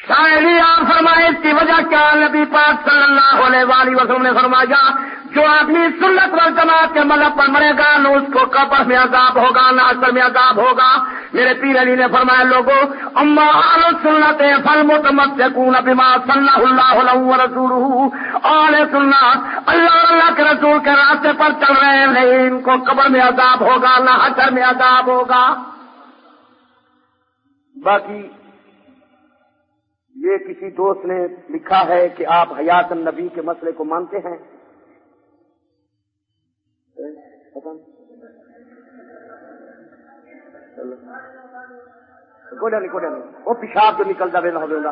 شاعری آپ فرمائے، اس کی وجہ کیا؟ نبی پاک صلی اللہ علیہ وآلہ وسلم نے فرمایا، جو آدمی سنت و جماعت کے مذہب پر مرے گا، نہ اس کو قبر میں عذاب ہوگا، نہ اثر میں عذاب ہوگا۔ میرے پیر علی نے فرمایا لوگوں اما آل سنت فل متمت کون بیما صلی اللہ علیہ رسول آل سنت اللہ اللہ کے رسول کے راستے پر چل رہے ہیں نہیں ان کو قبر میں عذاب ہوگا، نہ اثر میں عذاب ہوگا۔ باقی یہ کسی دوست نے لکھا ہے کہ آپ حیات النبی کے مسئلے کو مانتے ہیں؟ وہ پیشاب جو نکل جائے نہ ہوگا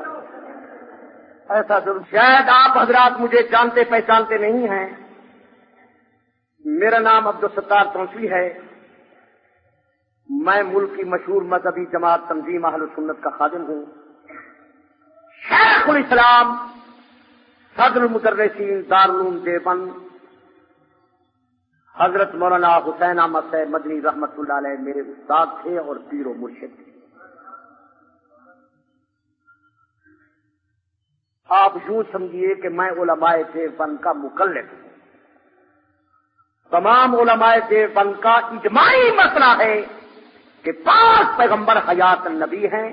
ایسا ضرور شاید آپ حضرات مجھے جانتے پہچانتے نہیں ہیں۔ میرا نام عبد الستار چونسوی ہے۔ میں ملک کی مشہور مذہبی جماعت تنظیم اہل سنت کا خادم ہوں۔ شیخ الاسلام صدر المدرسین دارالعلوم دیوبند، حضرت مولانا حسین احمد سے مدنی رحمت اللہ علیہ میرے استاد تھے اور پیر و مرشد تھے۔ آپ یوں سمجھیے کہ میں علماء دیوبند کا مقلد ہوں۔ تمام علماء دیوبند کا اجماعی مسئلہ ہے۔ کہ پانچ پیغمبر حیات النبی ہیں،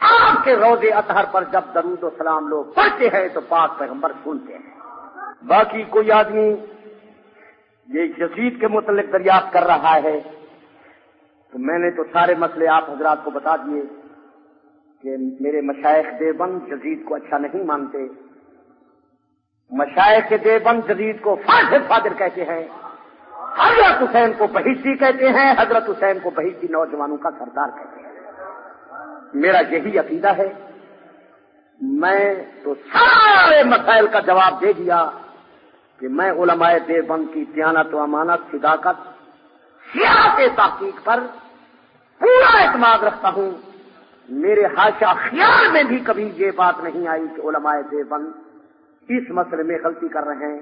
آپ کے روزے اطہر پر جب درود و سلام لوگ پڑھتے ہیں تو پاک پیغمبر سنتے ہیں۔ باقی کوئی آدمی یہ یزید کے متعلق دریافت کر رہا ہے، تو میں نے تو سارے مسئلے آپ حضرات کو بتا دیے کہ میرے مشائق دیوبند جدید کو اچھا نہیں مانتے۔ مشائق دیوبند جدید کو فاضر فادر کہتے ہیں۔ حضرت حسین کو بہیسی کہتے ہیں، حضرت حسین کو بہیسی نوجوانوں کا سردار کہتے ہیں۔ میرا یہی عقیدہ ہے۔ میں تو سارے مسائل کا جواب دے دیا کہ میں علماء دیوبند کی دیانت و امانت صداقت سیاست تحقیق پر پورا اعتماد رکھتا ہوں۔ میرے حاشا خیال میں بھی کبھی یہ بات نہیں آئی کہ علماء دیوبند اس مسئلے میں غلطی کر رہے ہیں۔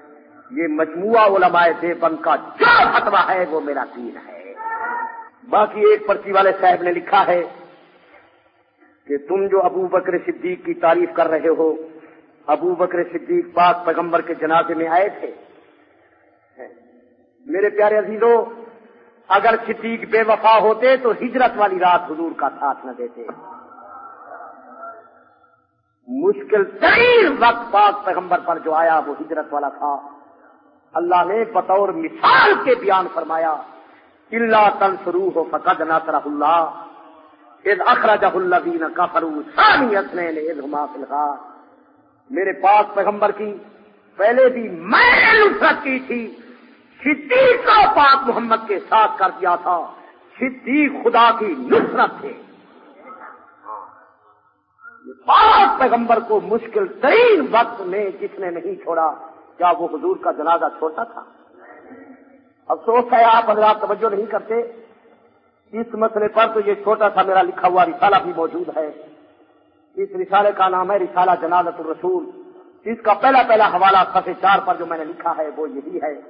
یہ مجموعہ علماء دیوبند کا جو فتوا ہے وہ میرا دین ہے۔ باقی ایک پرچی والے صاحب نے لکھا ہے کہ تم جو ابو بکر صدیق کی تعریف کر رہے ہو، ابو بکر صدیق پاک پیغمبر کے جنازے میں آئے تھے۔ میرے پیارے عزیزوں، اگر صدیق بے وفا ہوتے تو ہجرت والی رات حضور کا ساتھ نہ دیتے۔ مشکل ترین وقت پاک پیغمبر پر جو آیا وہ ہجرت والا تھا۔ اللہ نے بطور مثال کے بیان فرمایا اللہ تنسرو ہو فقد ناصر اللہ اذ اخرجہ الذین کفروا ثانی اثنین اذ میرے پاس پیغمبر کی، پہلے بھی میں نے نصرت کی تھی، صدیق کا پاک محمد کے ساتھ کر دیا تھا، صدیق خدا کی نصرت تھے۔ پاک پیغمبر کو مشکل ترین وقت میں جس نے نہیں چھوڑا۔ کیا وہ حضور کا جنازہ چھوٹا تھا؟ افسوس ہے آپ حضرات توجہ نہیں کرتے، اس مسئلے پر تو یہ چھوٹا سا میرا لکھا ہوا رسالہ بھی موجود ہے۔ اس رسالے کا نام ہے رسالہ جنازت الرسول۔ اس کا پہلا پہلا حوالہ سفے چار پر جو میں نے لکھا ہے، وہ یہی ہے۔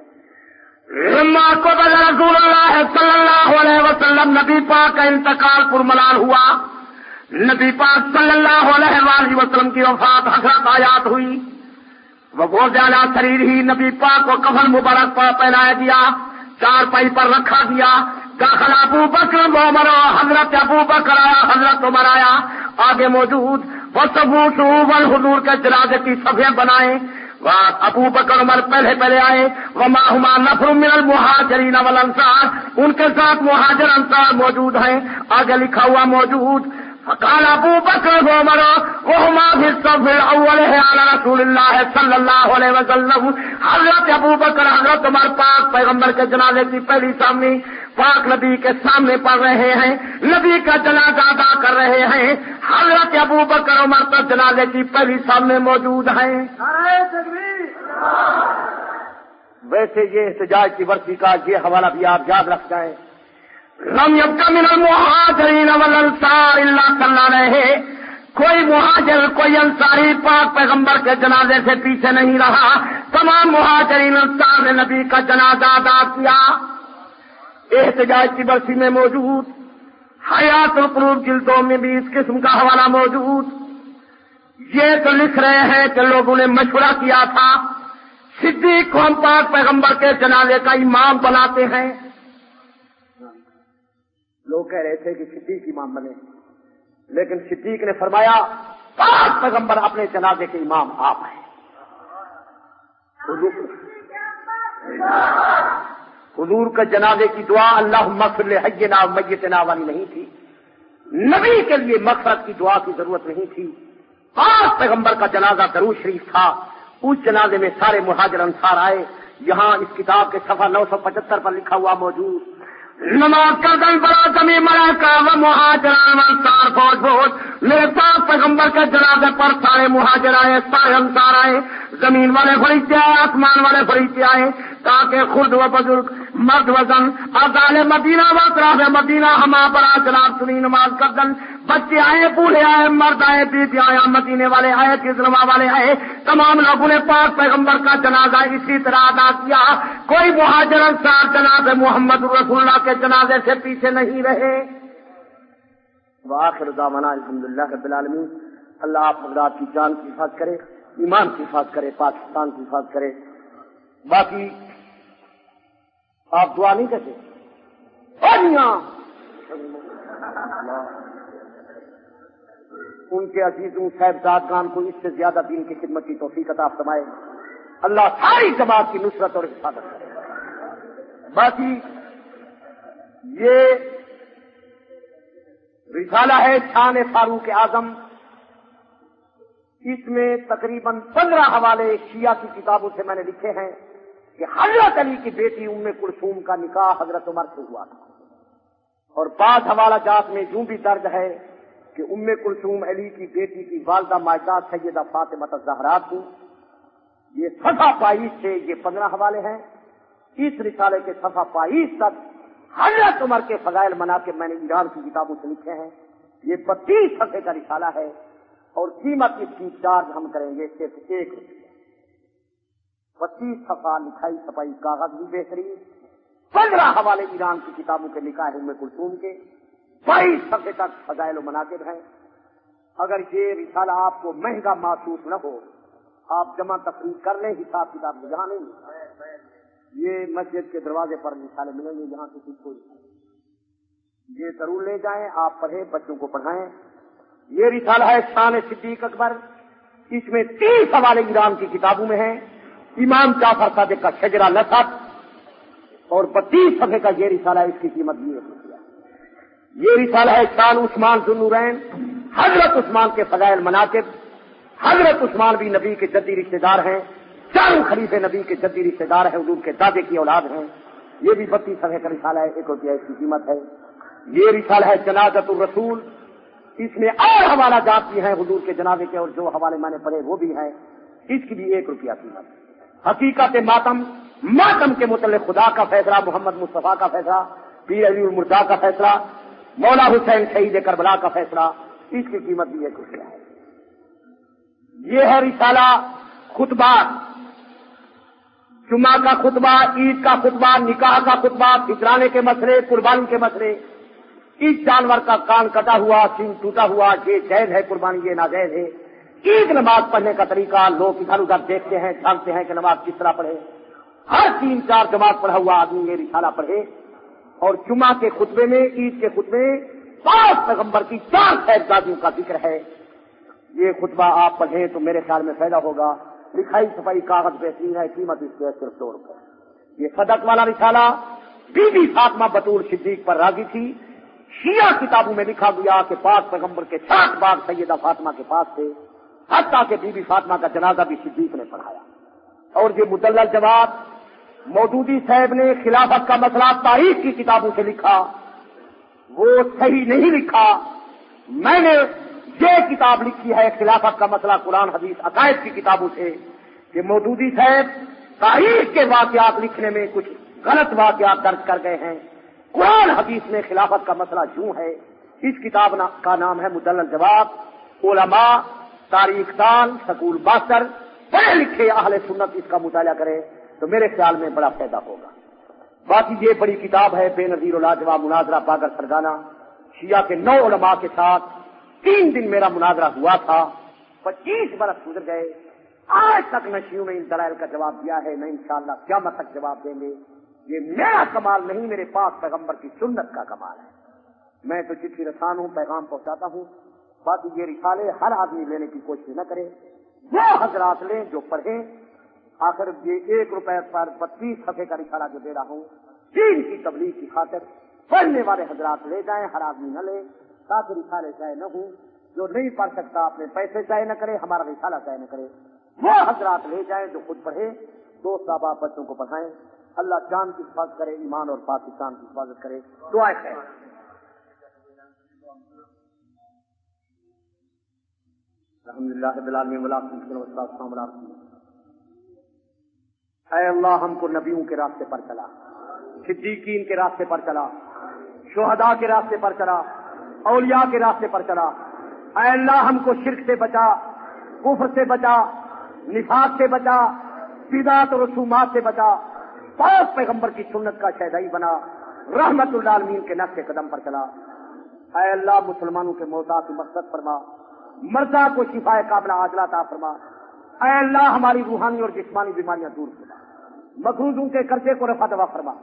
رسول اللہ صلی اللہ علیہ وسلم نبی پاک کا انتقال پر ملال ہوا۔ نبی پاک صلی اللہ علیہ وسلم کی وفات حضرت آیات ہوئی۔ وہ بہت زیادہ شریر ہی نبی پاک کو کفن مبارک پر پہنایا دیا چار پائی پر رکھا دیا داخل ابو بکر وہ حضرت ابو بکر آیا، حضرت عمر آیا۔ آگے موجود وہ سبو سبل حضور کے جنازے کی سفے بنائے۔ ابو بکر عمر پہلے پہلے آئے۔ وہ ماہما نفر من المہاجرین والانصار ان کے ساتھ مہاجر انصار موجود ہیں۔ آگے لکھا ہوا موجود فقال ابو بکر عمر وهما في الصف الاول على رسول الله صلی اللہ علیہ وسلم. حضرت ابو بکر حضرت عمر پاک پیغمبر کے جنازے کی پہلی سامنے پاک نبی کے سامنے پڑھ رہے ہیں نبی کا جنازہ ادا کر رہے ہیں۔ حضرت ابو بکر عمر تو جنازے کی پہلی سامنے موجود ہیں۔ ویسے یہ احتجاج کی برسی کا یہ حوالہ بھی آپ یاد رکھ جائیں۔ لم يبقى من المهاجرين والانصار الا صلى عليه. کوئی مہاجر، کوئی انصاری پاک پیغمبر کے جنازے سے پیچھے نہیں رہا. تمام مہاجرین انصار نے نبی کا جنازہ ادا کیا. احتجاج کی برسی میں موجود. حیات القلوب جلدوں میں بھی اس قسم کا حوالہ موجود. یہ تو لکھ رہے ہیں کہ لوگوں نے مشورہ کیا تھا، صدیق کو ہم پاک پیغمبر کے جنازے کا امام بناتے ہیں. لوگ کہہ رہے تھے کہ صدیق امام بنے۔ لیکن صدیق نے فرمایا، پاک پیغمبر اپنے جنازے کے امام آپ ہیں۔ حضور کے جنازے کی دعا اللہ مغفر حینا میتنا والی نہیں تھی۔ نبی کے لیے مقصد کی دعا کی ضرورت نہیں تھی۔ پاک پیغمبر کا جنازہ درو شریف تھا۔ اس جنازے میں سارے مہاجر انصار آئے۔ یہاں اس کتاب کے صفحہ نو سو پچہتر پر لکھا ہوا موجود۔ نماز کا دن بڑا کمی مرا کا وہ مہاجران انصار فوج بہت۔ میرے پاس پیغمبر کے جنازے پر سارے مہاجر آئے، سارے انصار آئے۔ زمین والے فریقے آئے، آسمان والے فریقے آئے، تاکہ خود و بزرگ مرد وزن ازال مدینہ و اطراف مدینہ ہما بڑا جناب سنی نماز کا دن بچے آئے، بوڑھے آئے، مرد آئے بیٹی آئے، مدینے والے آئے کسرما والے آئے۔ تمام لوگوں نے پاک پیغمبر کا جنازہ اسی طرح ادا کیا۔ کوئی مہاجر انصار جناب محمد رسول اللہ کے جنازے سے پیچھے نہیں رہے۔ واخر دعوانا الحمدللہ رب العالمین۔ اللہ آپ حضرات کی جان کی حفاظت کرے، ایمان کی حفاظت کرے، پاکستان کی حفاظت کرے۔ باقی آپ دعا نہیں کرتے؟ جی ہاں۔ ان کے عزیزوں صاحبزادگان کو اس سے زیادہ دین کی خدمت کی توفیق عطا فرمائے۔ اللہ ساری جماعت کی نصرت اور حفاظت کرے۔ باقی یہ رسالہ ہے شان فاروق اعظم۔ اس میں تقریباً پندرہ حوالے شیعہ کی کتابوں سے میں نے لکھے ہیں۔ کہ حضرت علی کی بیٹی ام کلثوم کا نکاح حضرت عمر سے ہوا تھا۔ اور بعض حوالہ جات میں یوں بھی درج ہے کہ ام کلثوم علی کی بیٹی کی والدہ ماجدہ سیدہ فاطمہ زہرات تھی۔ یہ صفا پائیس سے یہ پندرہ حوالے ہیں۔ اس رسالے کے صفا پائیس تک حضرت عمر کے فضائل منا کے میں نے ایران کی کتابوں سے لکھے ہیں۔ یہ بتیس صفحے کا رسالہ ہے اور قیمت اس کی چارج ہم کریں گے صرف ایک روپیہ۔ پچیس صفحہ لکھائی چھپائی کاغذ بھی بہترین پندرہ حوالے ایران کی کتابوں کے لکھا ہے میں کلثوم کے۔ بائیس صفحے تک فضائل و مناقب ہیں۔ اگر یہ رسالہ آپ کو مہنگا محسوس نہ ہو، آپ جمع تفریح کر لیں، حساب کتاب جہاں یہ مسجد کے دروازے پر رسالے ملیں گے یہاں کسی کو یہ ضرور لے جائیں، آپ پڑھیں، بچوں کو پڑھائیں۔ یہ رسالہ ہے شان صدیق اکبر۔ اس میں تیس حوالے ایران کی کتابوں میں ہیں۔ امام جعفر صادق کا شجرا لسط اور بتیس صفحے کا یہ رسالہ ہے اس کی قیمت بھی یہ رسالہ ہے شان عثمان ذنورین حضرت عثمان کے فضائل مناقب، حضرت عثمان بھی نبی کے جدی رشتے دار ہیں، چاروں خلیفے نبی کے جدی رشتے دار ہیں، حضور کے دادے کی اولاد ہیں۔ یہ بھی بتیس صفحے کا رسالہ ہے، ایک روپیہ اس کی قیمت ہے۔ یہ رسالہ ہے جنازت الرسول، اس میں اور حوالہ جات بھی ہیں حضور کے جنازے کے اور جو حوالے میں نے پڑھے وہ بھی ہیں۔ اس کی بھی ایک روپیہ قیمت ہے۔ حقیقت ماتم ماتم کے متعلق خدا کا فیصلہ، محمد مصطفیٰ کا فیصلہ، پیر علی المرزا کا فیصلہ، مولا حسین شہید کربلا کا فیصلہ، اس کی قیمت بھی ایک روپیہ ہے۔ یہ ہے رسالہ خطبہ، جمعہ کا خطبہ، عید کا خطبہ، نکاح کا خطبہ پھسرانے کے مسئلے قربانی کے مسئلے۔ اس جانور کا کان کٹا ہوا سنگ ٹوٹا ہوا، یہ جیز ہے قربانی یہ ناجائز ہے۔ عید نماز پڑھنے کا طریقہ، لوگ ادھر ادھر دیکھتے ہیں جانتے ہیں کہ نماز کس طرح پڑھے۔ ہر تین چار جماعت پڑھا ہوا آدمی یہ رسالہ پڑھے۔ اور جمعہ کے خطبے میں، عید کے خطبے میں پانچ پیغمبر کی چار صاحبزادیوں کا ذکر ہے۔ یہ خطبہ آپ پڑھیں تو میرے خیال میں فائدہ ہوگا۔ لکھائی صفائی کاغذ بہترین ہے، قیمت اس کے صرف دو روپئے یہ صدق والا رسالہ بی بی فاطمہ بطور صدیق پر راضی تھی۔ شیعہ کتابوں میں لکھا گیا کہ پاک پیغمبر کے سات باغ سیدہ فاطمہ کے پاس تھے۔ حتیٰ کہ بی بی فاطمہ کا جنازہ بھی صدیق نے پڑھایا۔ اور یہ مدلل جواب، مودودی صاحب نے خلافت کا مسئلہ تاریخ کی کتابوں سے لکھا۔ وہ صحیح نہیں لکھا۔ میں نے یہ کتاب لکھی ہے، خلافت کا مسئلہ قرآن، حدیث، عقائد کی کتابوں سے کہ مودودی صاحب تاریخ کے واقعات لکھنے میں کچھ غلط واقعات درج کر گئے ہیں۔ قرآن، حدیث میں خلافت کا مسئلہ کیوں ہے۔ اس کتاب کا نام ہے مدلل جواب، علماء تاریخ دان سکول باسر پڑھے لکھے اہل سنت اس کا مطالعہ کرے تو میرے خیال میں بڑا فائدہ ہوگا۔ باقی یہ بڑی کتاب ہے بے نظیر لاجواب مناظرہ پاگر سرگانا شیعہ کے نو علماء کے ساتھ تین دن میرا مناظرہ ہوا تھا۔ پچیس برس گزر گئے۔ آج تک نشیوں میں ان دلائل کا جواب دیا ہے۔ میں انشاءاللہ کیا مت تک جواب دیں گے۔ یہ میرا کمال نہیں، میرے پاس پیغمبر کی سنت کا کمال ہے۔ میں تو چٹھی رسان ہوں، پیغام پہنچاتا ہوں۔ باقی یہ رسالے ہر آدمی لینے کی کوشش نہ کرے۔ وہ حضرات لیں جو پڑھیں۔ آخر یہ ایک روپے پر بتیس صفحے کا رسالہ جو دے رہا ہوں تین کی تبلیغ کی خاطر پڑھنے والے حضرات لے جائیں ہر آدمی نہ لے۔ تاکہ رسالے چاہے نہ ہوں۔ جو نہیں پڑھ سکتا اپنے پیسے چاہے نہ کرے ہمارا رسالہ چاہے نہ کرے۔ وہ حضرات لے جائیں جو خود پڑھے دوست صاحب بچوں کو پڑھائیں۔ اللہ جان کی حفاظت کرے ایمان اور پاکستان کی حفاظت کرے۔ دعائیں خیر۔ الحمد للہ اے اللہ، ہم کو نبیوں کے راستے پر چلا، صدیقین کے راستے پر چلا، شہداء کے راستے پر چلا، اولیاء کے راستے پر چلا۔ اے اللہ، ہم کو شرک سے بچا، کفر سے بچا، نفاق سے بچا، بدعت اور رسومات سے بچا۔ پاک پیغمبر کی سنت کا شہدائی بنا، رحمت العالمین کے نقش قدم پر چلا۔ اے اللہ، مسلمانوں کے محتاط کی مقصد فرما۔ مرزا کو شفا قابلہ آجلا تا فرما۔ اے اللہ، ہماری روحانی اور جسمانی بیماریاں دور فرما۔ مقروضوں کے قرضے کو رفا دوا فرما۔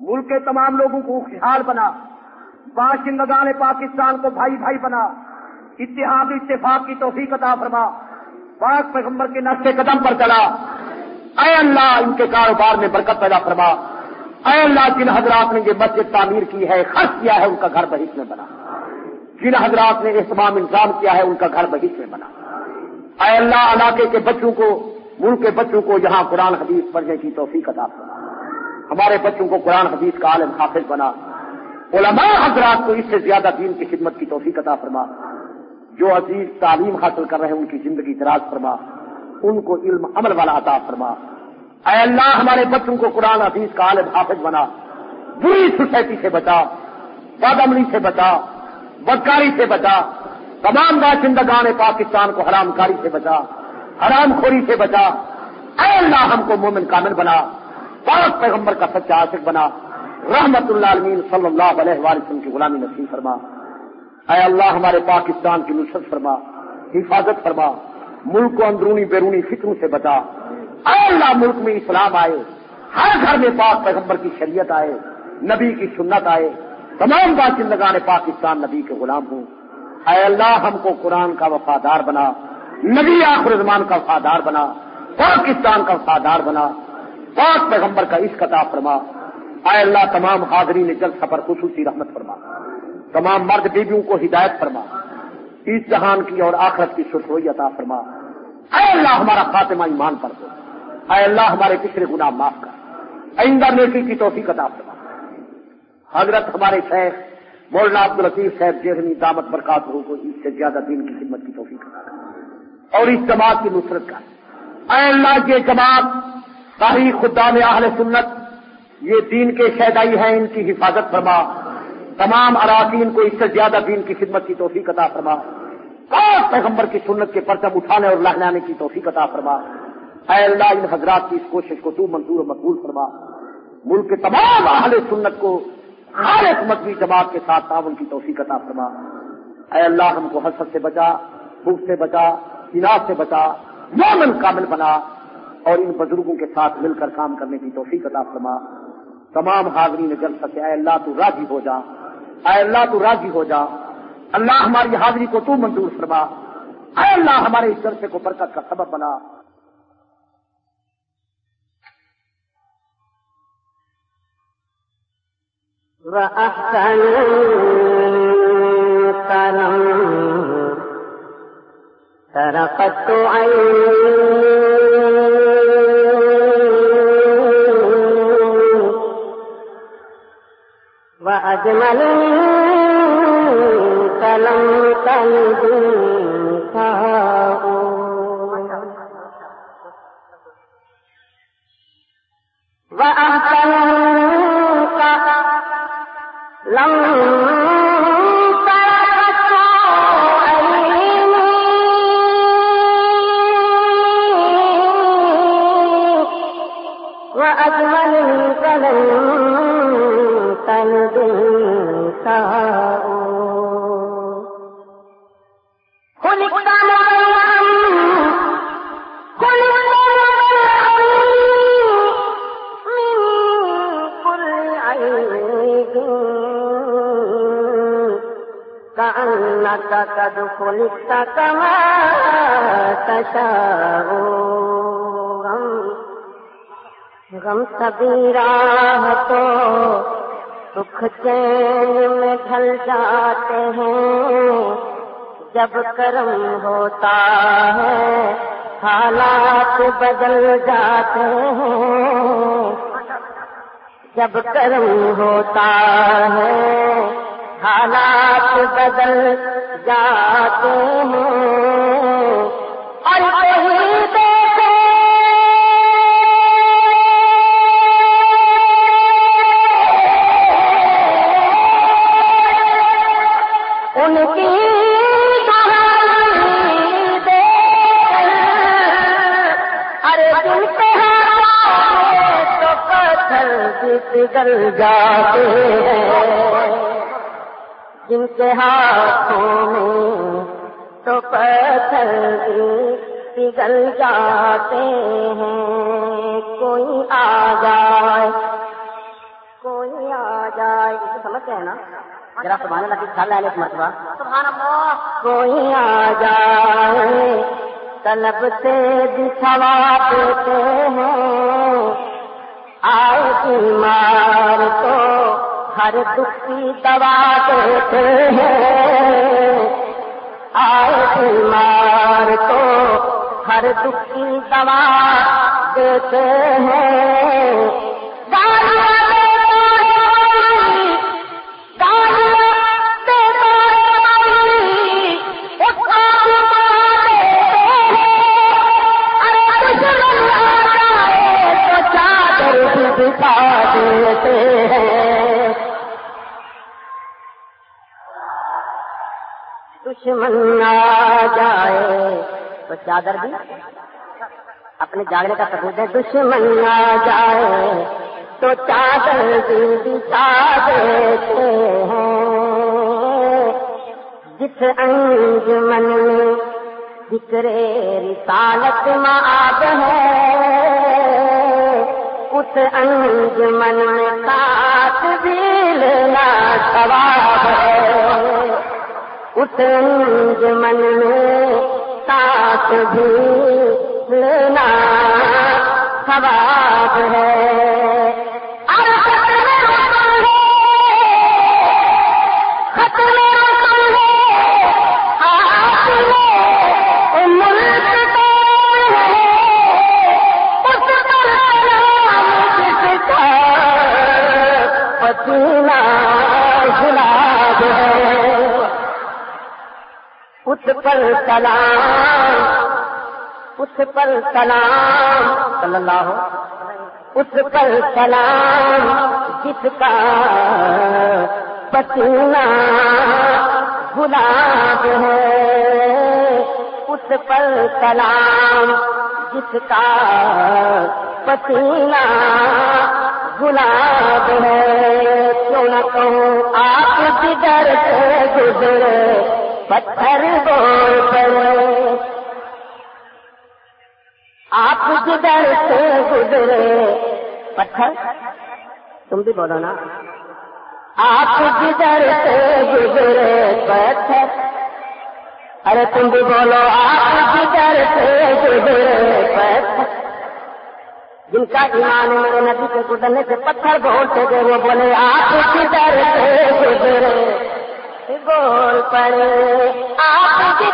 ملک کے تمام لوگوں کو خوشحال بنا۔ باشندگان پاکستان کو بھائی بھائی بنا۔ اتحاد اتفاق کی توفیق عطا فرما۔ پاک پیغمبر کے نقش قدم پر چلا۔ اے اللہ، ان کے کاروبار میں برکت پیدا فرما۔ اے اللہ، جن حضرات نے یہ مسجد تعمیر کی ہے خرچ کیا ہے، ان کا گھر بہت میں بنا۔ جن حضرات نے اہتمام انتظام کیا ہے، ان کا گھر بہت میں بنا۔ اے اللہ، علاقے کے بچوں کو، ملک کے بچوں کو یہاں قرآن حدیث پڑھنے کی توفیق عطا فرما۔ ہمارے بچوں کو قرآن حدیث کا عالم حافظ بنا۔ علماء حضرات کو اس سے زیادہ دین کی خدمت کی توفیق عطا فرما۔ جو عزیز تعلیم حاصل کر رہے ہیں، ان کی زندگی دراز فرما۔ ان کو علم عمل والا عطا فرما۔ اے اللہ، ہمارے بچوں کو قرآن حدیث کا عالم حافظ بنا۔ بری سوسائٹی سے بچا، بادمنی سے بچا۔ بدکاری سے بچا، تمام باشندگان پاکستان کو حرام کاری سے بچا حرام خوری سے بچا۔ اے اللہ، ہم کو مومن کامل بنا، پاک پیغمبر کا سچا عاشق بنا۔ رحمت اللہ علمین صلی اللہ علیہ وسلم کی غلامی نصیب فرما۔ اے اللہ، ہمارے پاکستان کی نصرت فرما، حفاظت فرما۔ ملک کو اندرونی بیرونی فکروں سے بچا۔ اے اللہ، ملک میں اسلام آئے۔ ہر گھر میں پاک پیغمبر کی شریعت آئے، نبی کی سنت آئے۔ تمام باشندگان پاکستان نبی کے غلام ہوں۔ اے اللہ، ہم کو قرآن کا وفادار بنا، نبی آخر زمان کا وفادار بنا، پاکستان کا وفادار بنا۔ پاک پیغمبر کا اس عطا فرما۔ اے اللہ، تمام حاضرین جل سفر خصوصی رحمت فرما۔ تمام مرد بیویوں کو ہدایت فرما۔ اس جہان کی اور آخرت کی سرخوئی عطا فرما۔ اے اللہ، ہمارا خاتمہ ایمان پر دو اے اللہ، ہمارے پچھلے گناہ معاف کر۔ آئندہ نیکی کی توفیق عطا فرما۔ حضرت ہمارے شیخ مولانا عبد الرقیف صاحب جہنی دامت برکات ہو کو اس سے زیادہ دین کی خدمت کی توفیق عطا اور اس جماعت کی نصرت کر اے اللہ، یہ جماعت تاریخ خدا میں اہل سنت، یہ دین کے شہدائی ہیں، ان کی حفاظت فرما۔ تمام اراکین کو اس سے زیادہ دین کی خدمت کی توفیق عطا فرما۔ پاک پیغمبر کی سنت کے پرچم اٹھانے اور لہلانے کی توفیق عطا فرما۔ اے اللہ، ان حضرات کی اس کوشش کو تو منظور و مقبول فرما۔ ملک کے تمام اہل سنت کو ہر ایک مذہبی جماعت کے ساتھ تعاون کی توفیق عطا فرما۔ اے اللہ، ہم کو حسد سے بچا، بھوک سے بچا اناج سے بچا، مومن کامل بنا اور ان بزرگوں کے ساتھ مل کر کام کرنے کی توفیق عطا فرما۔ تمام حاضرین جل سکے اے اللہ، تو راضی ہو جا۔ اے اللہ، تو راضی ہو جا۔ اللہ ہماری حاضری کو تو منظور فرما۔ اے اللہ، ہمارے اس جلسے کو برکت کا سبب بنا۔ وأحسن قرار ترقدت عيني وأجمل كلام قلبي وأحسن كأنك قد خلقت كما تشاء غم غم سبھی راہ تو سکھ چین میں ڈھل جاتے ہیں۔ جب کرم ہوتا ہے، حالات بدل جاتے ہیں۔ جب کرم ہوتا ہے حالات بدل جاتے ہیں اور کہیں دیکھے ان کی کہانی دیکھ ارے دل پہ ہمارے تو جن کے ہاتھوں میں تو پتھر بھی پگھل جاتے ہیں۔ کوئی آ جائے کوئی آ جائے۔ سمجھتے ہیں نا۔ ذرا سبحان اللہ کی خیال ہے ایک مرتبہ۔ سبحان اللہ۔ کوئی آ جائے طلب سے بچھوا دیتے ہیں۔ آئے بیمار تو ہر دکھ کی دوا دیتے ہیں۔ آئے بیمار تو ہر دکھ کی دوا دیتے ہیں۔ چادر بھی اپنے جاگنے کا ثبوت ہے دشمن آ جائے۔ تو چادر بھی بچھا دیتے ہیں جس انجمن میں ذکر رسالت معاب ہے، اس انجمن میں ساتھ بھی لینا ثواب ہے۔ اس انجمن میں ساتھ بھی لینا ثواب ہے۔ اس پر سلام، اس پر سلام، صلی اللہ اس پر سلام، جس کا پسینہ گلاب ہے، اس پر سلام، جس کا پسینہ گلاب ہے۔ کیوں نہ کہوں آپ جدھر سے گزرے پتھر بول پڑے آپ جدھر سے گزرے پتھر؟ تم بھی بولو نا۔ آپ جدھر سے گزرے پتھر؟ ارے تم بھی بولو۔ آپ جدھر سے گزرے پتھر؟ جن کا ایمان میرے ندی کے گزرنے سے پتھر بولتے تھے، وہ بولے، آپ جدھر سے گزرے بول پڑے آپ کی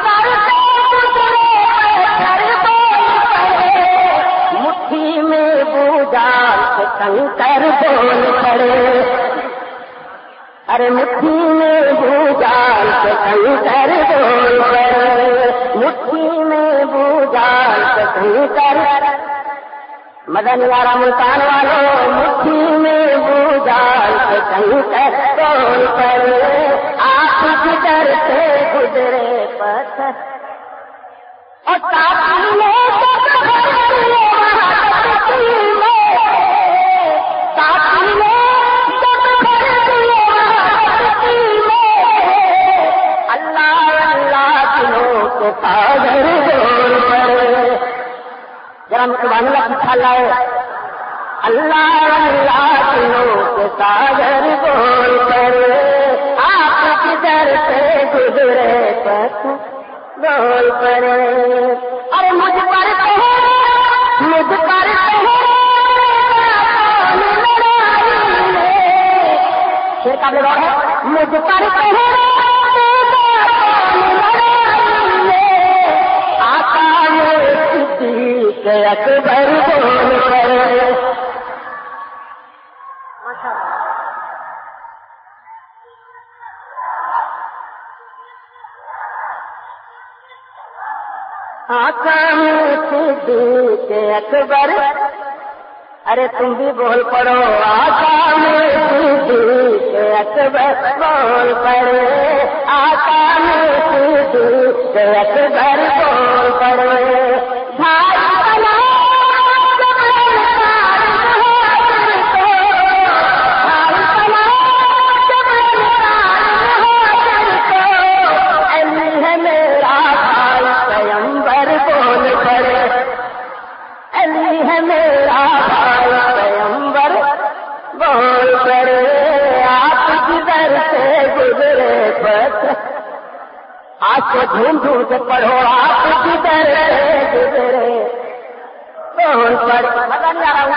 مٹھی میں بوجا کنکر بول پڑے ارے مٹھی میں بوجا کنکر بول پڑے مٹھی میں بوجا کنکر مدن والا ملتان والوں مٹھی میں بوجا کنکر بول پڑے در سے گزرے پتھر اور اللہ اللہ دنوں کو ذرا اللہ اللہ اللہ کو ساگر بول پڑے در سے گزرے پت بول پڑے اور مجھ پر مجھ پر شیر کا بڑا ہے مجھ پر آتا ہے اکبر بول پڑے اکبر۔ ارے تم بھی بول پڑو۔ آکام کے اکبر بول پڑے۔ آکام کے اکبر بول پڑے۔ ڈھونڈ ڈھونڈ کے پڑھو آپ کدھر گزرے اس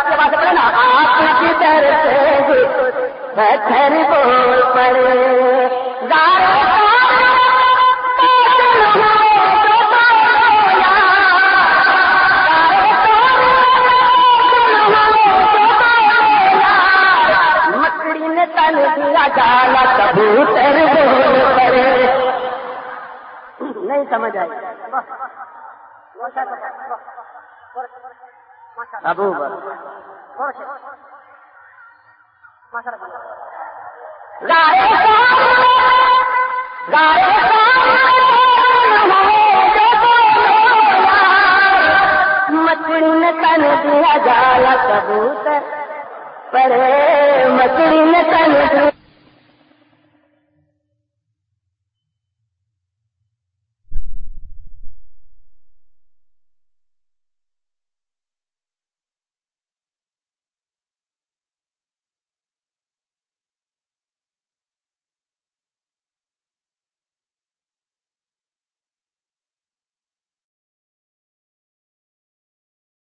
کے بعد پڑھنا آپ کدھر سے بول پڑے سمجھ آئی۔ ابو مچھلی نے تن دیا جالا کبوتر پڑے